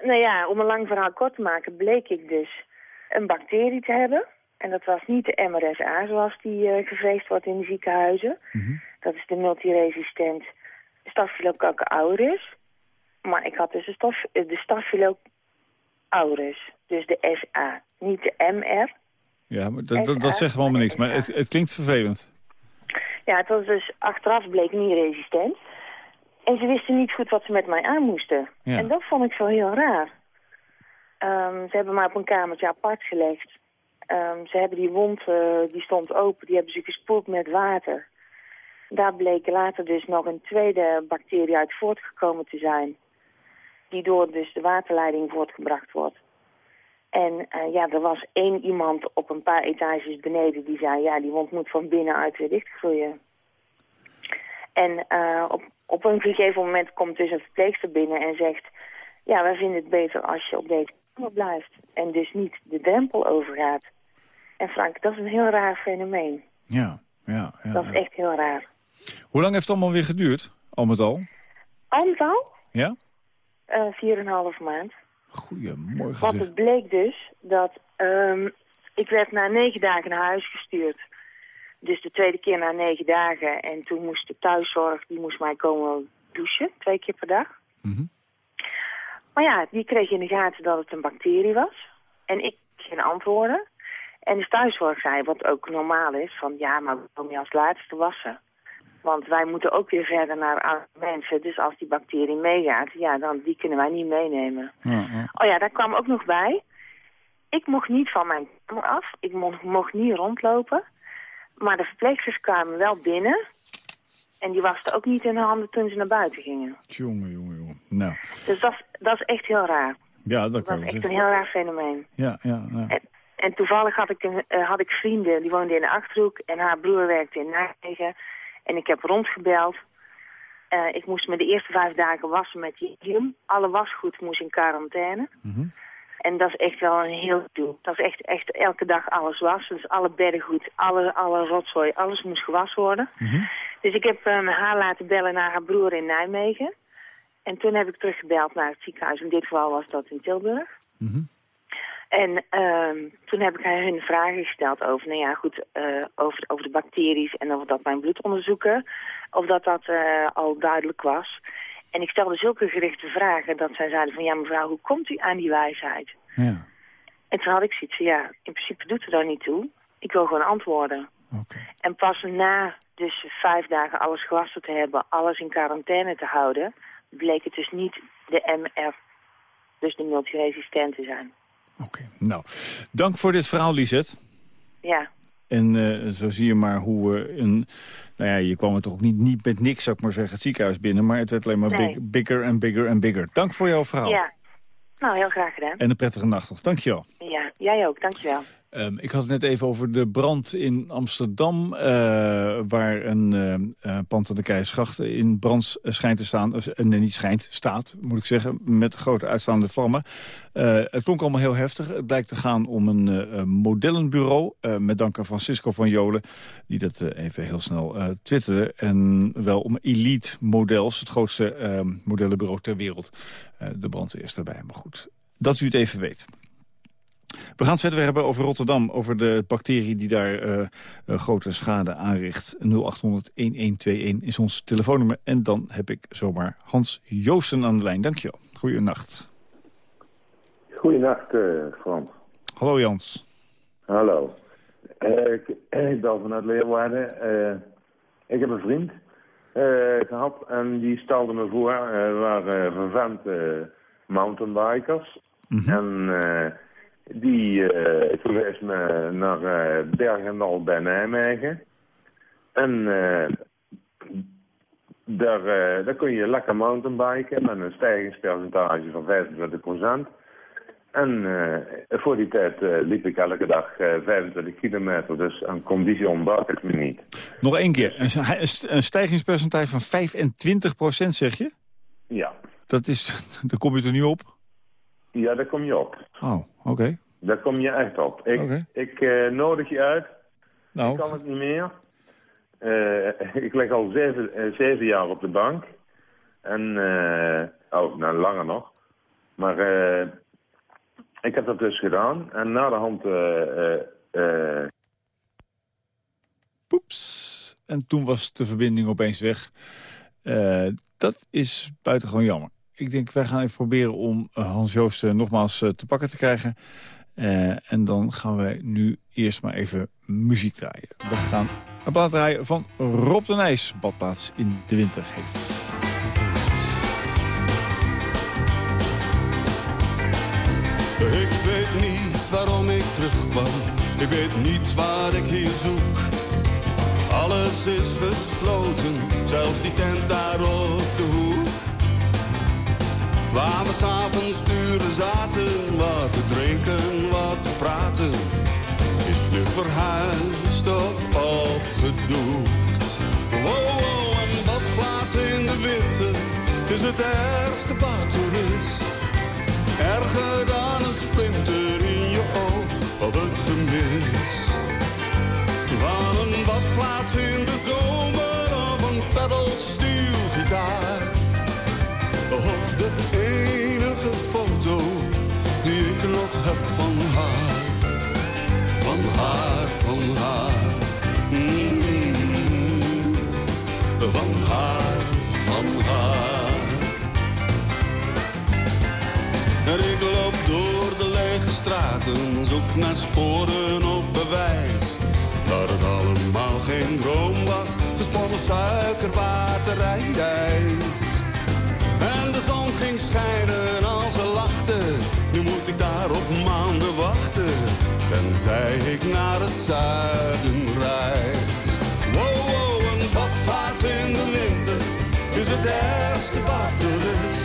Nou ja, om een lang verhaal kort te maken, bleek ik dus een bacterie te hebben. En dat was niet de MRSA, zoals die gevreesd wordt in de ziekenhuizen. Dat is de multiresistent Staphylococcus aureus. Maar ik had dus de, staf, de Staphylococcus aureus, dus de SA, niet de MR. Ja, maar dat, zegt me allemaal niks. Maar het, het klinkt vervelend. Ja, het was dus achteraf bleek niet resistent. En ze wisten niet goed wat ze met mij aan moesten. Ja. En dat vond ik zo heel raar. Ehm, ze hebben mij op een kamertje apart gelegd. Ehm, ze hebben die wond, eh, die stond open, die hebben ze gespoeld met water. Daar bleek later dus nog een tweede bacterie uit voortgekomen te zijn. Die door dus de waterleiding voortgebracht wordt. En eh, ja, er was één iemand op een paar etages beneden die zei... ja, die wond moet van binnenuit weer dichtgroeien. En eh, op, op een gegeven moment komt dus een verpleegster binnen en zegt... ja, wij vinden het beter als je op deze kamer blijft. En dus niet de drempel overgaat. En Frank, dat is een heel raar fenomeen. Ja, ja, ja. Dat is ja. echt heel raar. Hoe lang heeft het allemaal weer geduurd? Al met al? Al met al, Ja? Eh, vier en een half maand. Goedemorgen Want het bleek dus dat ehm, ik werd na negen dagen naar huis gestuurd. Dus de tweede keer na negen dagen. En toen moest de thuiszorg, die moest mij komen douchen, twee keer per dag. Mhm. Maar ja, die kreeg in de gaten dat het een bacterie was. En ik geen antwoorden. En de thuiszorg zei, wat ook normaal is, van ja, maar we komen je als laatste wassen. Want wij moeten ook weer verder naar oude mensen. Dus als die bacterie meegaat, ja, dan die kunnen wij niet meenemen. Ja, ja. Oh ja, daar kwam ook nog bij. Ik mocht niet van mijn kamer af. Ik mocht, mocht niet rondlopen. Maar de verpleegsters kwamen wel binnen. En die wasten ook niet hun handen toen ze naar buiten gingen. Jongen, jongen, jongen. Nou, Dus dat, is- dat is echt heel raar. ja, dat Dat kan is wel echt een heel raar fenomeen. Ja, ja, ja. En, en toevallig had ik, een, eh, had ik vrienden, die woonden in de Achterhoek. En haar broer werkte in Nijmegen. En ik heb rondgebeld. Eh, ik moest me de eerste vijf dagen wassen met Jodium. Alle wasgoed moest in quarantaine. Mhm. En dat is echt wel een heel doel. Dat is echt, echt elke dag alles wassen. Dus alle beddengoed, alle, alle rotzooi, alles moest gewassen worden. Dus ik heb eh, haar laten bellen naar haar broer in Nijmegen. En toen heb ik teruggebeld naar het ziekenhuis. In dit geval was dat in Tilburg. Mhm. En ehm, toen heb ik hun vragen gesteld over, nou ja, goed, eh, over, over de bacteries en over dat mijn bloedonderzoeken, of dat dat eh, al duidelijk was. En ik stelde zulke gerichte vragen dat zij zeiden van, ja mevrouw, hoe komt u aan die wijsheid? Ja, En toen had ik zoiets van, ja, in principe doet er daar niet toe. Ik wil gewoon antwoorden. oké. En pas na dus vijf dagen alles gewassen te hebben, alles in quarantaine te houden, bleek het dus niet de MR, dus de multiresistent te zijn. Oké, nou. Dank voor dit verhaal, Lisette. Ja, En eh, zo zie je maar hoe we een... Nou ja, je kwam er toch ook niet, niet met niks, zou ik maar zeggen, het ziekenhuis binnen. Maar het werd alleen maar Nee. big- bigger en bigger en bigger. Dank voor jouw verhaal. ja. Nou, heel graag gedaan. En een prettige nacht nog. Dank je wel. Ja, jij ook, dankjewel. Ehm, ik had het net even over de brand in Amsterdam... eh, waar een uh, pand de Keizersgracht in brand schijnt te staan. Of, niet schijnt, staat, moet ik zeggen, met grote uitstaande vlammen. Het klonk allemaal heel heftig. Het blijkt te gaan om een modellenbureau... met dank aan Francisco van Jolen, die dat even heel snel twitterde. En wel om Elite Models, het grootste ehm, modellenbureau ter wereld. de brand is daarbij, maar goed. Dat u het even weet. We gaan het verder hebben over Rotterdam, over de bacterie die daar uh, grote schade aanricht. 0800-1121 is ons telefoonnummer. En dan heb ik zomaar Hans Joosten aan de lijn. Dankjewel. Goeienacht. Goeienacht, uh, Frans. Hallo Jans. Hallo. ik, ik bel vanuit Leeuwarden. ik heb een vriend gehad en die stelde me voor, we waren vervente mountainbikers. Mhm. En die uh, me naar uh, Bergendal bij Nijmegen. En uh, daar, daar kun je lekker mountainbiken met een stijgingspercentage van 25%. En voor die tijd liep ik elke dag 25 kilometer, dus een conditie ontbrak het me niet. Nog één keer, een, een stijgingspercentage van 25% zeg je? Ja. Dat is, daar kom je er niet op? Ja, daar kom je op. Oh, oké. Daar kom je echt op. Ik, ik uh, nodig je uit. Nou. Ik kan het niet meer. Uh, ik lig al zeven, uh, zeven, jaar op de bank. En, oh, nou langer nog. Maar ik heb dat dus gedaan. En na de hand... Poeps. En toen was de verbinding opeens weg. dat is buitengewoon jammer. Ik denk, wij gaan even proberen om Hans Joost nogmaals te pakken te krijgen. En dan gaan wij nu eerst maar even muziek draaien. We gaan een plaat draaien van Rob de Nijs, badplaats in de winter heeft. Ik weet niet waarom ik terugkwam, ik weet niet waar ik hier zoek. Alles is gesloten, zelfs die tent daar op de hoek. Waar we s'avonds uren zaten, wat te drinken, wat te praten. Is nu verhuisd of opgedoekt. Wow, wow, een badplaats in de winter is het ergste wat er is. Erger dan een splinter in je oog of het gemis. Van een badplaats in de zomer of een pedalsteel-gitaar. Van haar. Van haar, van haar. Mm, van haar, van haar. En ik loop door de lege straten, zoek naar sporen of bewijs. Dat het allemaal geen droom was, gesponnen suikerwaterijs de zon ging schijnen als ze lachten. Nu moet ik daar op maanden wachten, tenzij ik naar het zuiden reis. Wow, wow, een badplaats in de winter is het ergste wat er is.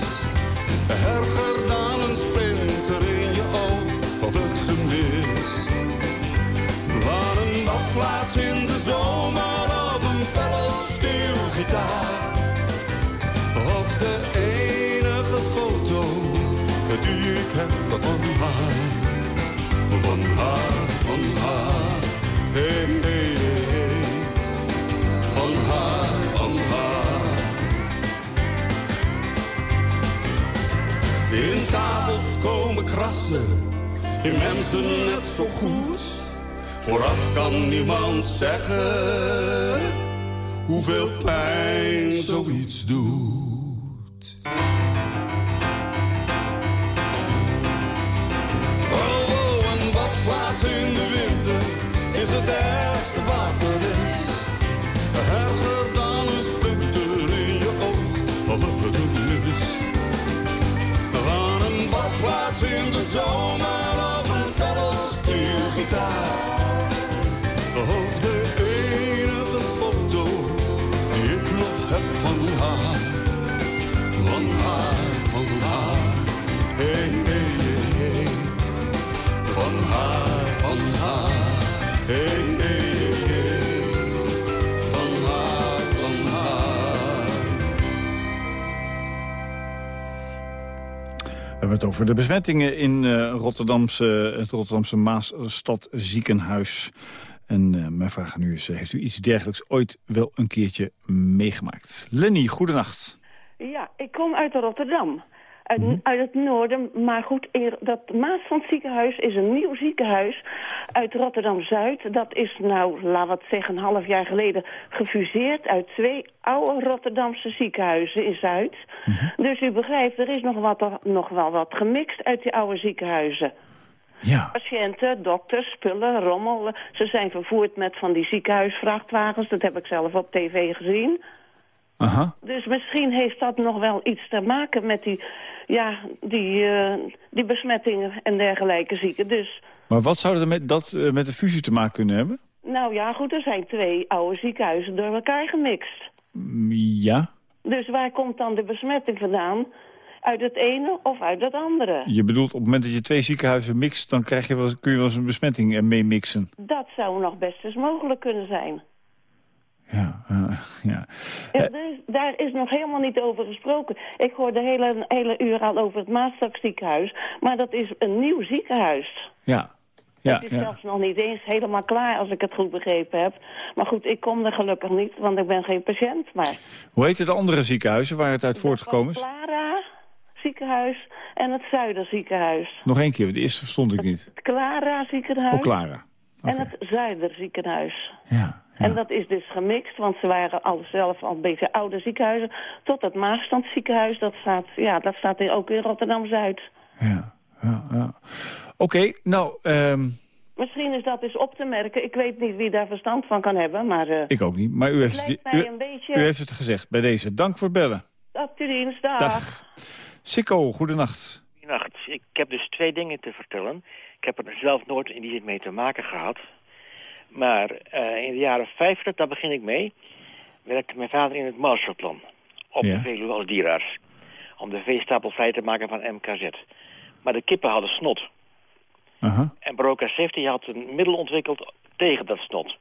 Erger dan een splinter in je oog of het gemis. Van een badplaats komen krassen, in mensen net zo goed. Vooraf kan niemand zeggen hoeveel pijn zoiets doet. Badplaats over de besmettingen in Rotterdamse, het Rotterdamse Maasstad ziekenhuis. En uh, mijn vraag nu is, heeft u iets dergelijks ooit wel een keertje meegemaakt? Lenny, goedenacht. Ja, ik kom uit Rotterdam uit, mhm. uit het noorden. Maar goed, dat Maasland ziekenhuis is een nieuw ziekenhuis uit Rotterdam-Zuid. Dat is nou, laten we het zeggen, een half jaar geleden gefuseerd uit twee oude Rotterdamse ziekenhuizen in Zuid. Mhm. Dus u begrijpt, er is nog, wat, nog wel wat gemixt uit die oude ziekenhuizen. Ja. Patiënten, dokters, spullen, rommel. Ze zijn vervoerd met van die ziekenhuisvrachtwagens. Dat heb ik zelf op tv gezien. Aha. Dus misschien heeft dat nog wel iets te maken met die ja, die, uh, die besmettingen en dergelijke zieken. Dus... Maar wat zou er met, dat uh, met de fusie te maken kunnen hebben? Nou ja, goed, er zijn twee oude ziekenhuizen door elkaar gemixt. Mm, ja. Dus waar komt dan de besmetting vandaan? Uit het ene of uit het andere? Je bedoelt op het moment dat je twee ziekenhuizen mixt... dan krijg je wel, kun je wel eens een besmetting eh, mee mixen? Dat zou nog best eens mogelijk kunnen zijn. Ja, uh, ja. ja dus, daar is nog helemaal niet over gesproken. Ik hoor de hele, hele uur al over het Maastrak ziekenhuis. Maar dat is een nieuw ziekenhuis. Ja. Ja, het is ja. zelfs nog niet eens helemaal klaar, als ik het goed begrepen heb. Maar goed, ik kom er gelukkig niet, want ik ben geen patiënt. Maar... Hoe heet de andere ziekenhuizen waar het uit voortgekomen is? Clara ziekenhuis en het Zuiderziekenhuis. Nog één keer, de eerste verstond ik niet. Het Clara ziekenhuis. Oh, Clara. Okay. En het Zuiderziekenhuis. Ja. En dat is dus gemixt, want ze waren al zelf al een beetje oude ziekenhuizen. Tot het Maasstandsziekenhuis, dat staat, ja, dat staat ook in Rotterdam-Zuid. Ja, ja, ja. Oké, nou... Um... Misschien is dat eens op te merken. Ik weet niet wie daar verstand van kan hebben, maar... Uh, ik ook niet, maar u heeft, het, u, beetje... u heeft het gezegd bij deze. Dank voor het bellen. Tot dienst, dag. dag. Sikko, goedenacht. Goedenacht. Ik heb dus twee dingen te vertellen. Ik heb er zelf nooit in die zin mee te maken gehad. Maar uh, in de jaren 50, daar begin ik mee, werkte mijn vader in het Marshallplan. Op ja. de Veluwe als dierarts. Om de veestapel vrij te maken van MKZ. Maar de kippen hadden snot. Uh -huh. En Broca Safety had een middel ontwikkeld tegen dat snot.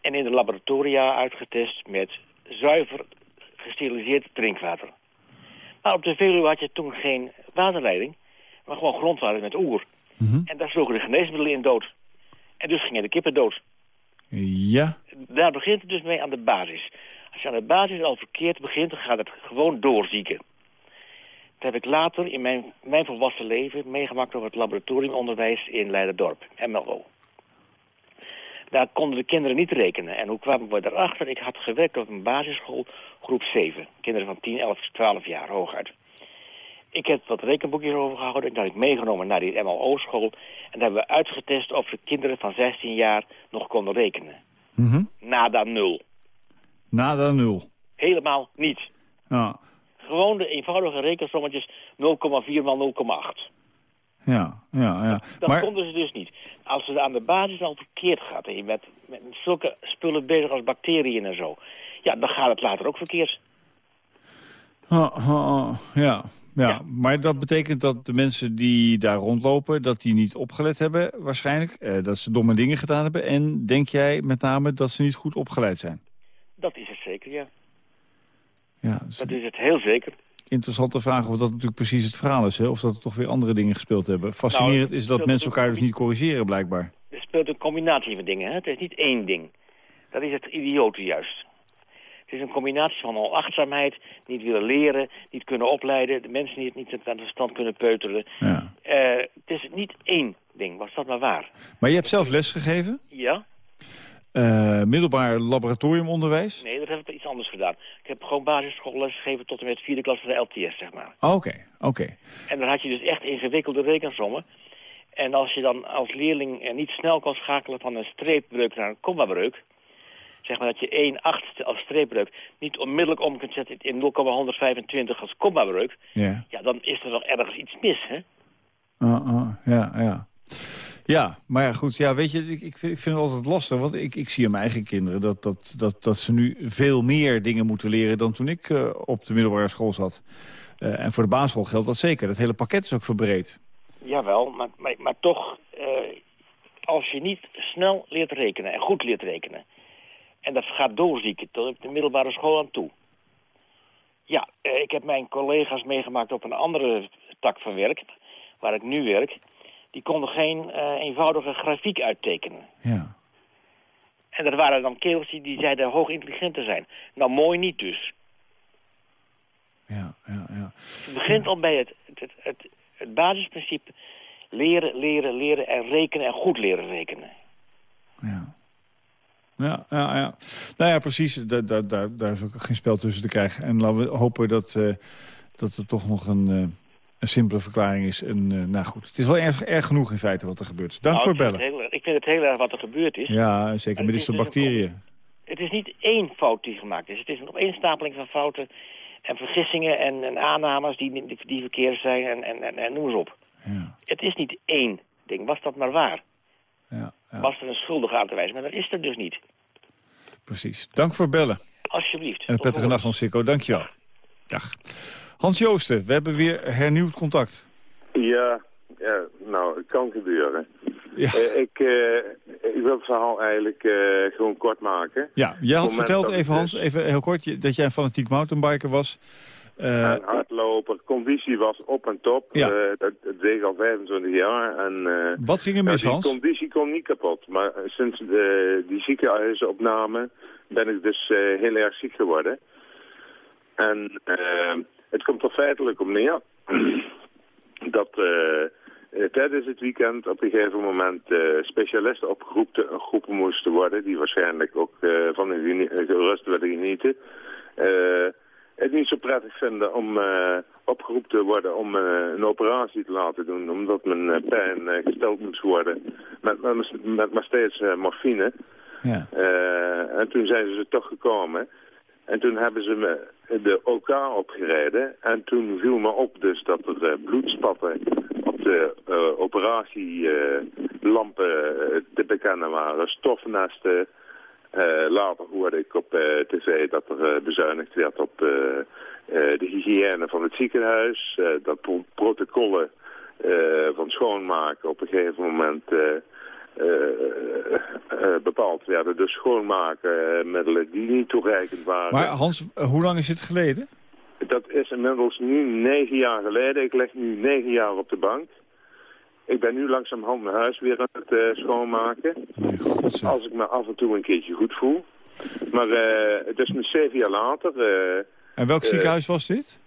En in de laboratoria uitgetest met zuiver gesteriliseerd drinkwater. Maar op de Veluwe had je toen geen waterleiding, maar gewoon grondwater met oer. Uh -huh. En daar sloegen de geneesmiddelen in dood. En dus gingen de kippen dood. Ja. Daar begint het dus mee aan de basis. Als je aan de basis al verkeerd begint, dan gaat het gewoon doorzieken. Dat heb ik later in mijn, mijn volwassen leven meegemaakt over het laboratoriumonderwijs in Leiderdorp, MLO. Daar konden de kinderen niet rekenen. En hoe kwamen we daarachter? Ik had gewerkt op een basisschool, groep 7. Kinderen van 10, 11, 12 jaar hooguit. Ik heb wat rekenboekjes overgehouden en dat heb ik meegenomen naar die MLO-school. En daar hebben we uitgetest of de kinderen van 16 jaar nog konden rekenen. Mm -hmm. Nada nul. Nada nul. Helemaal niet. Ja. Gewoon de eenvoudige rekensommetjes 0,4 maal 0,8. Ja, ja, ja. Dat maar... konden ze dus niet. Als het aan de basis al verkeerd gaat, en je met, met zulke spullen bezig als bacteriën en zo, ja, dan gaat het later ook verkeerd. Oh, oh, oh. Ja, ja, ja, maar dat betekent dat de mensen die daar rondlopen... dat die niet opgelet hebben waarschijnlijk. Eh, dat ze domme dingen gedaan hebben. En denk jij met name dat ze niet goed opgeleid zijn? Dat is het zeker, ja. ja dat is het heel zeker. Interessante vraag of dat natuurlijk precies het verhaal is. Hè? Of dat er toch weer andere dingen gespeeld hebben. Fascinerend nou, is dat mensen elkaar dus niet corrigeren blijkbaar. Er speelt een combinatie van dingen. Hè? Het is niet één ding. Dat is het idiote juist. Het is een combinatie van onachtzaamheid, niet willen leren, niet kunnen opleiden, de mensen niet, niet aan de stand kunnen peuteren. Ja. Uh, het is niet één ding, was dat maar waar. Maar je hebt zelf lesgegeven? Ja. Uh, middelbaar laboratoriumonderwijs? Nee, dat heb ik iets anders gedaan. Ik heb gewoon basisschoolles gegeven tot en met vierde klas van de LTS, zeg maar. Oké, okay, oké. Okay. En dan had je dus echt ingewikkelde rekensommen. En als je dan als leerling niet snel kan schakelen van een streepbreuk naar een kommabreuk zeg maar dat je 1 achtste als streepbreuk niet onmiddellijk om kunt zetten in 0,125 als kommabreuk, ja. ja, dan is er nog ergens iets mis, hè? Uh, uh, ja, ja. Ja, maar ja, goed. Ja, weet je, ik, ik, vind, het altijd lastig. Want ik, ik zie aan mijn eigen kinderen dat, dat, dat, dat ze nu veel meer dingen moeten leren... dan toen ik uh, op de middelbare school zat. Uh, en voor de basisschool geldt dat zeker. Dat hele pakket is ook verbreed. Jawel, maar, maar, maar toch... Uh, als je niet snel leert rekenen en goed leert rekenen... En dat gaat doorzieken tot op de middelbare school aan toe. Ja, ik heb mijn collega's meegemaakt op een andere tak van werk, waar ik nu werk, die konden geen eh, eenvoudige grafiek uittekenen. Ja. En dat waren dan kerels die, die zeiden hoog intelligent te zijn. Nou, mooi niet dus. Ja, ja, ja. Het begint al bij het, het, het, het, het basisprincipe leren, leren, leren en rekenen en goed leren rekenen. Ja. Ja, ja, ja. Nou ja, precies. Daar, daar, daar, daar is ook geen spel tussen te krijgen. En laten we hopen dat, eh, dat er toch nog een, eh, een simpele verklaring is. En, eh, nou goed, het is wel erg, erg genoeg in feite wat er gebeurt. Dank Nou, voor het bellen. heel- ik vind het heel erg wat er gebeurd is. Ja, zeker Maar met dit is soort dus een bacteriën. Het is niet één fout die gemaakt is. Het is een opeenstapeling van fouten en vergissingen en, en aannames die, die, die verkeerd zijn en, en, en, en noem eens op. Het is niet één ding. Was dat maar waar? Ja, Was er een schuldige aan te wijzen? Maar dat is er dus niet. Precies. Dank voor het bellen. Alsjeblieft. En een prettige nacht, Hans Sikko. Dank je wel. Dag. Hans Joosten, we hebben weer hernieuwd contact. Ja, ja nou, het kan gebeuren. Eh, ik, eh, ik wil het verhaal eigenlijk eh, gewoon kort maken. Ja, jij had verteld, even Hans, even heel kort, dat jij een fanatiek mountainbiker was. Eh, En hardloper, conditie was op en top. Ja. Eh, dat, dat deed ik al 25 jaar. En, eh, Wat ging er mis, nou, die Hans? conditie kon niet kapot. Maar eh, sinds de, die ziekenhuisopname ben ik dus eh, heel erg ziek geworden. En eh, het komt er feitelijk op neer dat eh, eh, tijdens het weekend op een gegeven moment eh, specialisten opgeroepen geroepen moesten worden, die waarschijnlijk ook eh, van hun eh, gerust willen genieten. Eh, het niet zo prettig vinden om eh, opgeroepen te worden om eh, een operatie te laten doen, omdat mijn eh, pijn gesteld moest worden met, met, met maar steeds morfine. Ja. En toen zijn ze toch gekomen. En toen hebben ze me de OK opgereden. En toen viel me op dus dat er bloedspatten op de eh, operatielampen te bekennen waren. Stofnesten. Eh, later hoorde ik op eh, tv dat er eh, bezuinigd werd op eh, eh, de hygiëne van het ziekenhuis. eh, dat pro- protocollen eh, van schoonmaken op een gegeven moment... eh, eh, eh, bepaald werden. Dus schoonmaakmiddelen die niet toereikend waren. Maar Hans, eh, hoe lang is dit geleden? Dat is inmiddels nu negen jaar geleden. Ik lig nu negen jaar op de bank. Ik ben nu langzamerhand mijn huis weer aan het eh, schoonmaken. Als ik me af en toe een keertje goed voel. Maar eh, het is nu zeven jaar later. eh, En welk ziekenhuis was dit?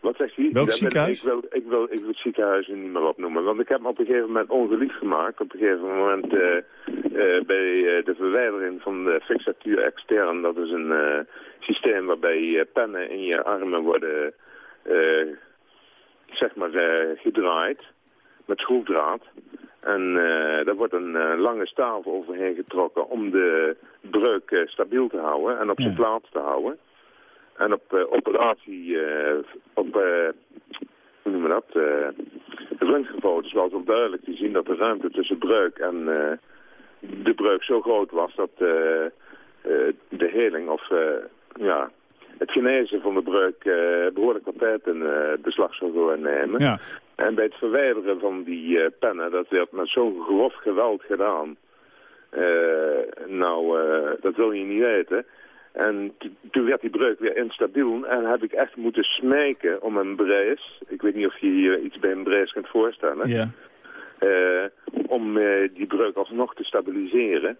wat zegt hij? Welk ziekenhuis? Ik, wil, ik, wil, ik wil het ziekenhuis niet meer opnoemen. Want ik heb me op een gegeven moment ongeliefd gemaakt. Op een gegeven moment bij de verwijdering van de fixatuur extern. Dat is een systeem waarbij pennen in je armen worden zeg maar gedraaid met schroefdraad. En eh, daar wordt een eh, lange staaf overheen getrokken om de breuk eh, stabiel te houden en op zijn plaats te houden. En op operatie, op, eh, hoe noemen we dat, eh de röntgenfoto's was wel duidelijk te zien dat de ruimte tussen breuk en eh, de breuk zo groot was dat eh, eh, de heling of eh, ja, het genezen van de breuk eh, behoorlijk wat tijd in eh, beslag zou gaan nemen. Ja. En bij het verwijderen van die eh, pennen, dat werd met zo'n grof geweld gedaan. Nou, dat wil je niet weten. En toen werd die breuk weer instabiel en heb ik echt moeten smeken om een brace. Ik weet niet of je hier iets bij een brace kunt voorstellen. Ja. Om die breuk alsnog te stabiliseren.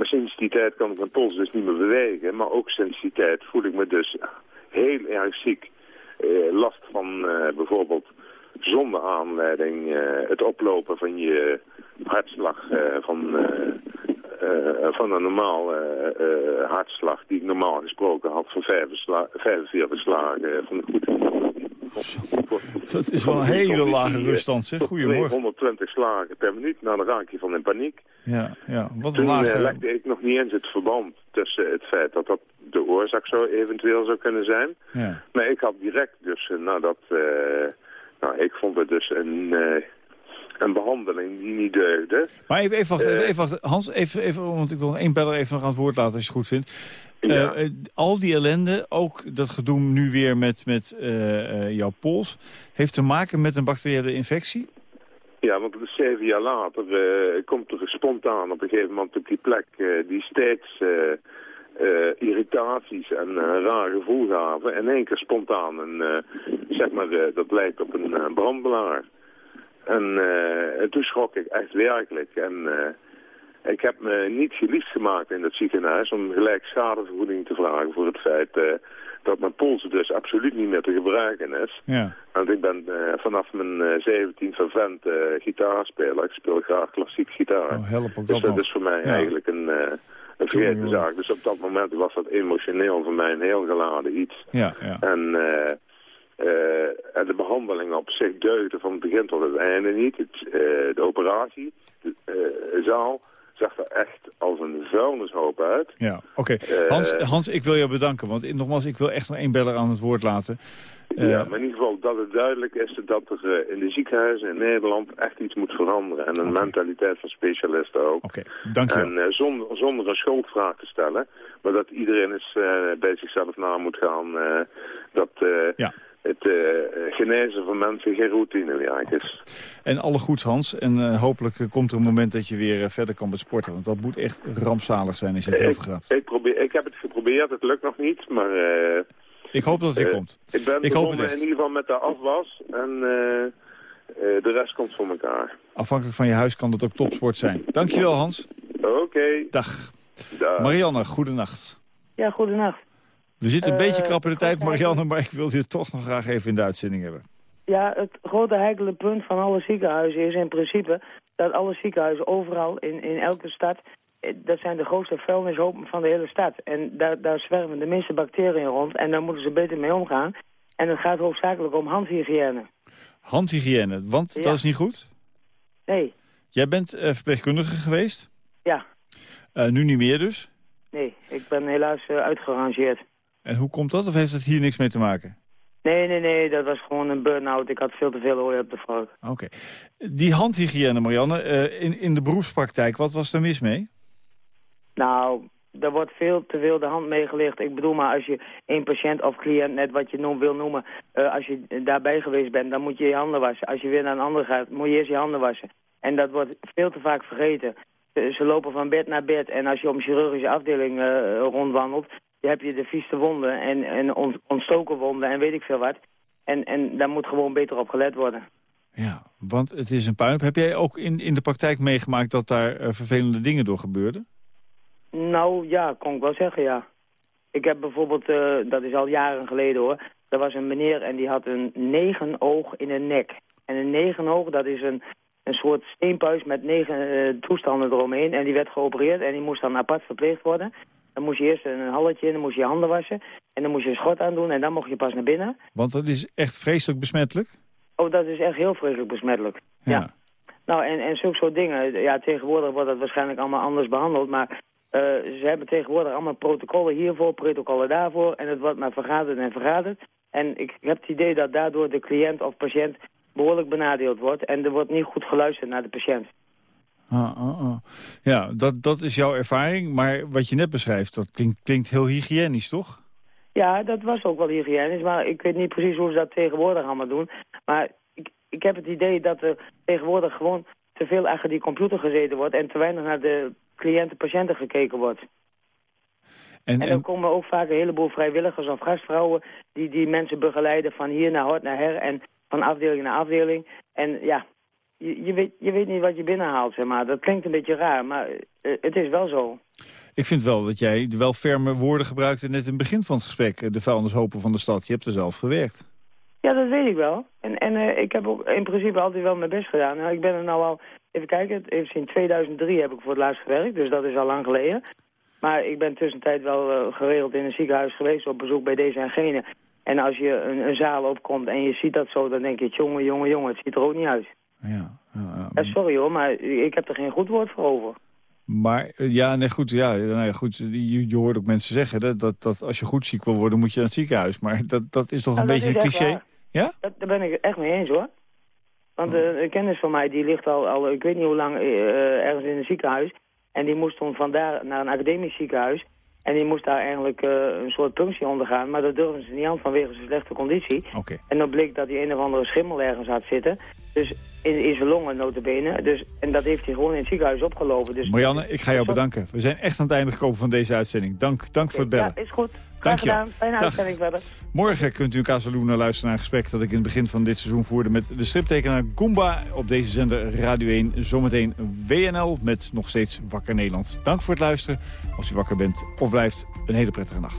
Maar sinds die tijd kan ik mijn pols dus niet meer bewegen. Maar ook sinds die tijd voel ik me dus heel erg ziek. Eh, last van eh, bijvoorbeeld zonder aanleiding eh, het oplopen van je hartslag eh, van, eh, eh, van een normaal hartslag die ik normaal gesproken had van 45 45 slagen van de. Dat is wel een hele lage ruststand, zeg. Goedemorgen. 120 slagen per minuut, nou dan raak je van in paniek. Ja, ja. Wat een lage... eh, legde ik nog niet eens het verband tussen het feit dat dat de oorzaak zou eventueel zou kunnen zijn. Ja. Maar ik had direct dus eh, nadat... eh, nou, ik vond het dus een, eh, een behandeling die niet deugde. Maar even, even wachten, Eh, even. Hans, even, even, want ik wil één beller even nog aan het woord laten als je het goed vindt. Eh, eh, al die ellende, ook dat gedoe nu weer met, met jouw pols, heeft te maken met een bacteriële infectie? Ja, want zeven jaar later komt er spontaan op een gegeven moment op die plek die steeds irritaties en eh, raar gevoel gaven. In één keer spontaan een zeg maar, dat lijkt op een brandbelaar. En, en toen schrok ik echt werkelijk. En ik heb me niet geliefd gemaakt in het ziekenhuis om gelijk schadevergoeding te vragen voor het feit dat mijn pols dus absoluut niet meer te gebruiken is. Ja. Want ik ben vanaf mijn 17 vervent gitaarspeler. Ik speel graag klassiek gitaar. Oh, help ook dus dat dat is voor mij Ja. eigenlijk een, een vergeten zaak. Dus op dat moment was dat emotioneel voor mij een heel geladen iets. Ja, ja. En, eh, eh, en de behandeling op zich deugde van het begin tot het einde niet. Het, eh, de operatie, de eh, zaal, zag er echt als een vuilnishoop uit. Ja, oké. Eh, Hans, Hans, ik wil jou bedanken, want nogmaals, ik wil echt nog één beller aan het woord laten. Eh, ja, maar in ieder geval dat het duidelijk is dat er eh, in de ziekenhuizen in Nederland echt iets moet veranderen. En een mentaliteit van specialisten ook. Oké, dankjewel. En eh, zonder, zonder een schuldvraag te stellen. Maar dat iedereen eens eh, bij zichzelf na moet gaan eh, dat eh, het eh, genezen van mensen geen routinewerk is. En alle goeds, Hans. En eh, hopelijk eh, komt er een moment dat je weer verder kan met sporten. Want dat moet echt rampzalig zijn als je het heel Ik, ik, probeer, ik heb het geprobeerd, het lukt nog niet, maar... eh, Ik hoop dat het weer komt. Ik ben Ik hoop het begonnen echt. in ieder geval met de afwas en eh, eh, de rest komt voor elkaar. Afhankelijk van je huis kan dat ook topsport zijn. Dankjewel, Hans. Oké. Dag. Dag. Marianne, goedenacht. Ja, goedenacht. We zitten een Eh, beetje krap in de tijd, Marianne, maar ik wilde je toch nog graag even in de uitzending hebben. Ja, het grote heikele punt van alle ziekenhuizen is in principe dat alle ziekenhuizen overal in, in elke stad, eh, dat zijn de grootste vuilnishopen van de hele stad. En daar, daar zwerven de minste bacteriën rond en daar moeten ze beter mee omgaan. En het gaat hoofdzakelijk om handhygiëne. Handhygiëne, want Ja. dat is niet goed. Nee, Jij bent eh, verpleegkundige geweest, ja, nu niet meer dus. nee. Ik ben helaas uitgerangeerd. En hoe komt dat, of heeft het hier niks mee te maken? Nee, nee, nee, dat was gewoon een burn-out. Ik had veel te veel olie op de vork. Oké. Die handhygiëne, Marianne, eh, in, in de beroepspraktijk, wat was er mis mee? Nou, daar wordt veel te veel de hand meegelegd. Ik bedoel maar, als je één patiënt of cliënt, net wat je noem, wil noemen... eh, als je daarbij geweest bent, dan moet je je handen wassen. Als je weer naar een ander gaat, moet je eerst je handen wassen. En dat wordt veel te vaak vergeten. Ze lopen van bed naar bed en als je een chirurgische afdeling eh, rondwandelt... heb je de vieste wonden en, en ont- ontstoken wonden en weet ik veel wat. En, en daar moet gewoon beter op gelet worden. Ja, want het is een puinhoop. Heb jij ook in, in de praktijk meegemaakt dat daar eh, vervelende dingen door gebeurden? Nou ja, kon ik wel zeggen, ja. Ik heb bijvoorbeeld, eh, dat is al jaren geleden hoor, er was een meneer en die had een negenoog in een nek. En een negenoog, dat is een, een soort steenpuis met negen eh, toestanden eromheen. En die werd geopereerd en die moest dan apart verpleegd worden. Dan moest je eerst een halletje in, dan moest je je handen wassen. En dan moest je een schot aandoen en dan mocht je pas naar binnen. Want dat is echt vreselijk besmettelijk. Oh, dat is echt heel vreselijk besmettelijk. Ja. Nou, en, en zulke soort dingen. Ja, tegenwoordig wordt dat waarschijnlijk allemaal anders behandeld. Maar eh, ze hebben tegenwoordig allemaal protocollen hiervoor, protocollen daarvoor. En het wordt maar vergaderd en vergaderd. En ik heb het idee dat daardoor de cliënt of patiënt behoorlijk benadeeld wordt. En er wordt niet goed geluisterd naar de patiënt. Ah, ah, ah. Ja, dat, dat is jouw ervaring. Maar wat je net beschrijft, dat klinkt, klinkt heel hygiënisch, toch? Ja, dat was ook wel hygiënisch. Maar ik weet niet precies hoe ze dat tegenwoordig allemaal doen. Maar ik, ik heb het idee dat er tegenwoordig gewoon te veel achter die computer gezeten wordt. En te weinig naar de cliënten, patiënten gekeken wordt. En, En dan komen ook vaak een heleboel vrijwilligers of gastvrouwen die die mensen begeleiden van hier naar hort naar her en van afdeling naar afdeling. En ja, je, je, weet, je weet niet wat je binnenhaalt, zeg maar. Dat klinkt een beetje raar, maar eh, het is wel zo. Ik vind wel dat jij wel ferme woorden gebruikte net in het begin van het gesprek. eh, De vuilnishopen van de stad. Je hebt er zelf gewerkt. Ja, dat weet ik wel. En, en eh, ik heb ook in principe altijd wel mijn best gedaan. Nou, ik ben er nou al, even kijken, het heeft in 2003 heb ik voor het laatst gewerkt, dus dat is al lang geleden. Maar ik ben tussentijd wel geregeld in een ziekenhuis geweest op bezoek bij deze en gene. En als je een, een zaal opkomt en je ziet dat zo, dan denk je, jongen, jongen, jongen, het ziet er ook niet uit. Ja, Ja, sorry hoor, maar ik heb er geen goed woord voor over. Maar eh, ja, nee, goed, ja, nou ja, goed je, je hoort ook mensen zeggen dat, dat, dat als je goed ziek wil worden, moet je naar het ziekenhuis. Maar dat, dat is toch een Nou, beetje een cliché? waar. Ja? Dat, daar ben ik echt mee eens hoor. Want eh, een kennis van mij, die ligt al, al ik weet niet hoe lang, eh, ergens in een ziekenhuis. En die moest toen vandaar naar een academisch ziekenhuis. En die moest daar eigenlijk een soort punctie ondergaan. Maar dat durfden ze niet aan vanwege zijn slechte conditie. En dan bleek dat hij een of andere schimmel ergens had zitten. Dus in, in zijn longen notabene. Dus, en dat heeft hij gewoon in het ziekenhuis opgelopen. Dus Marianne, ik ga jou bedanken. We zijn echt aan het einde gekomen van deze uitzending. Dank, dank voor het bellen. Ja, is goed. Dank je. gedaan. Fijne Dag. uitzending verder. Morgen kunt u in Casaluna luisteren naar een gesprek dat ik in het begin van dit seizoen voerde met de striptekenaar Goomba op deze zender Radio 1. Zometeen WNL met nog steeds Wakker Nederland. Dank voor het luisteren. Als u wakker bent of blijft, een hele prettige nacht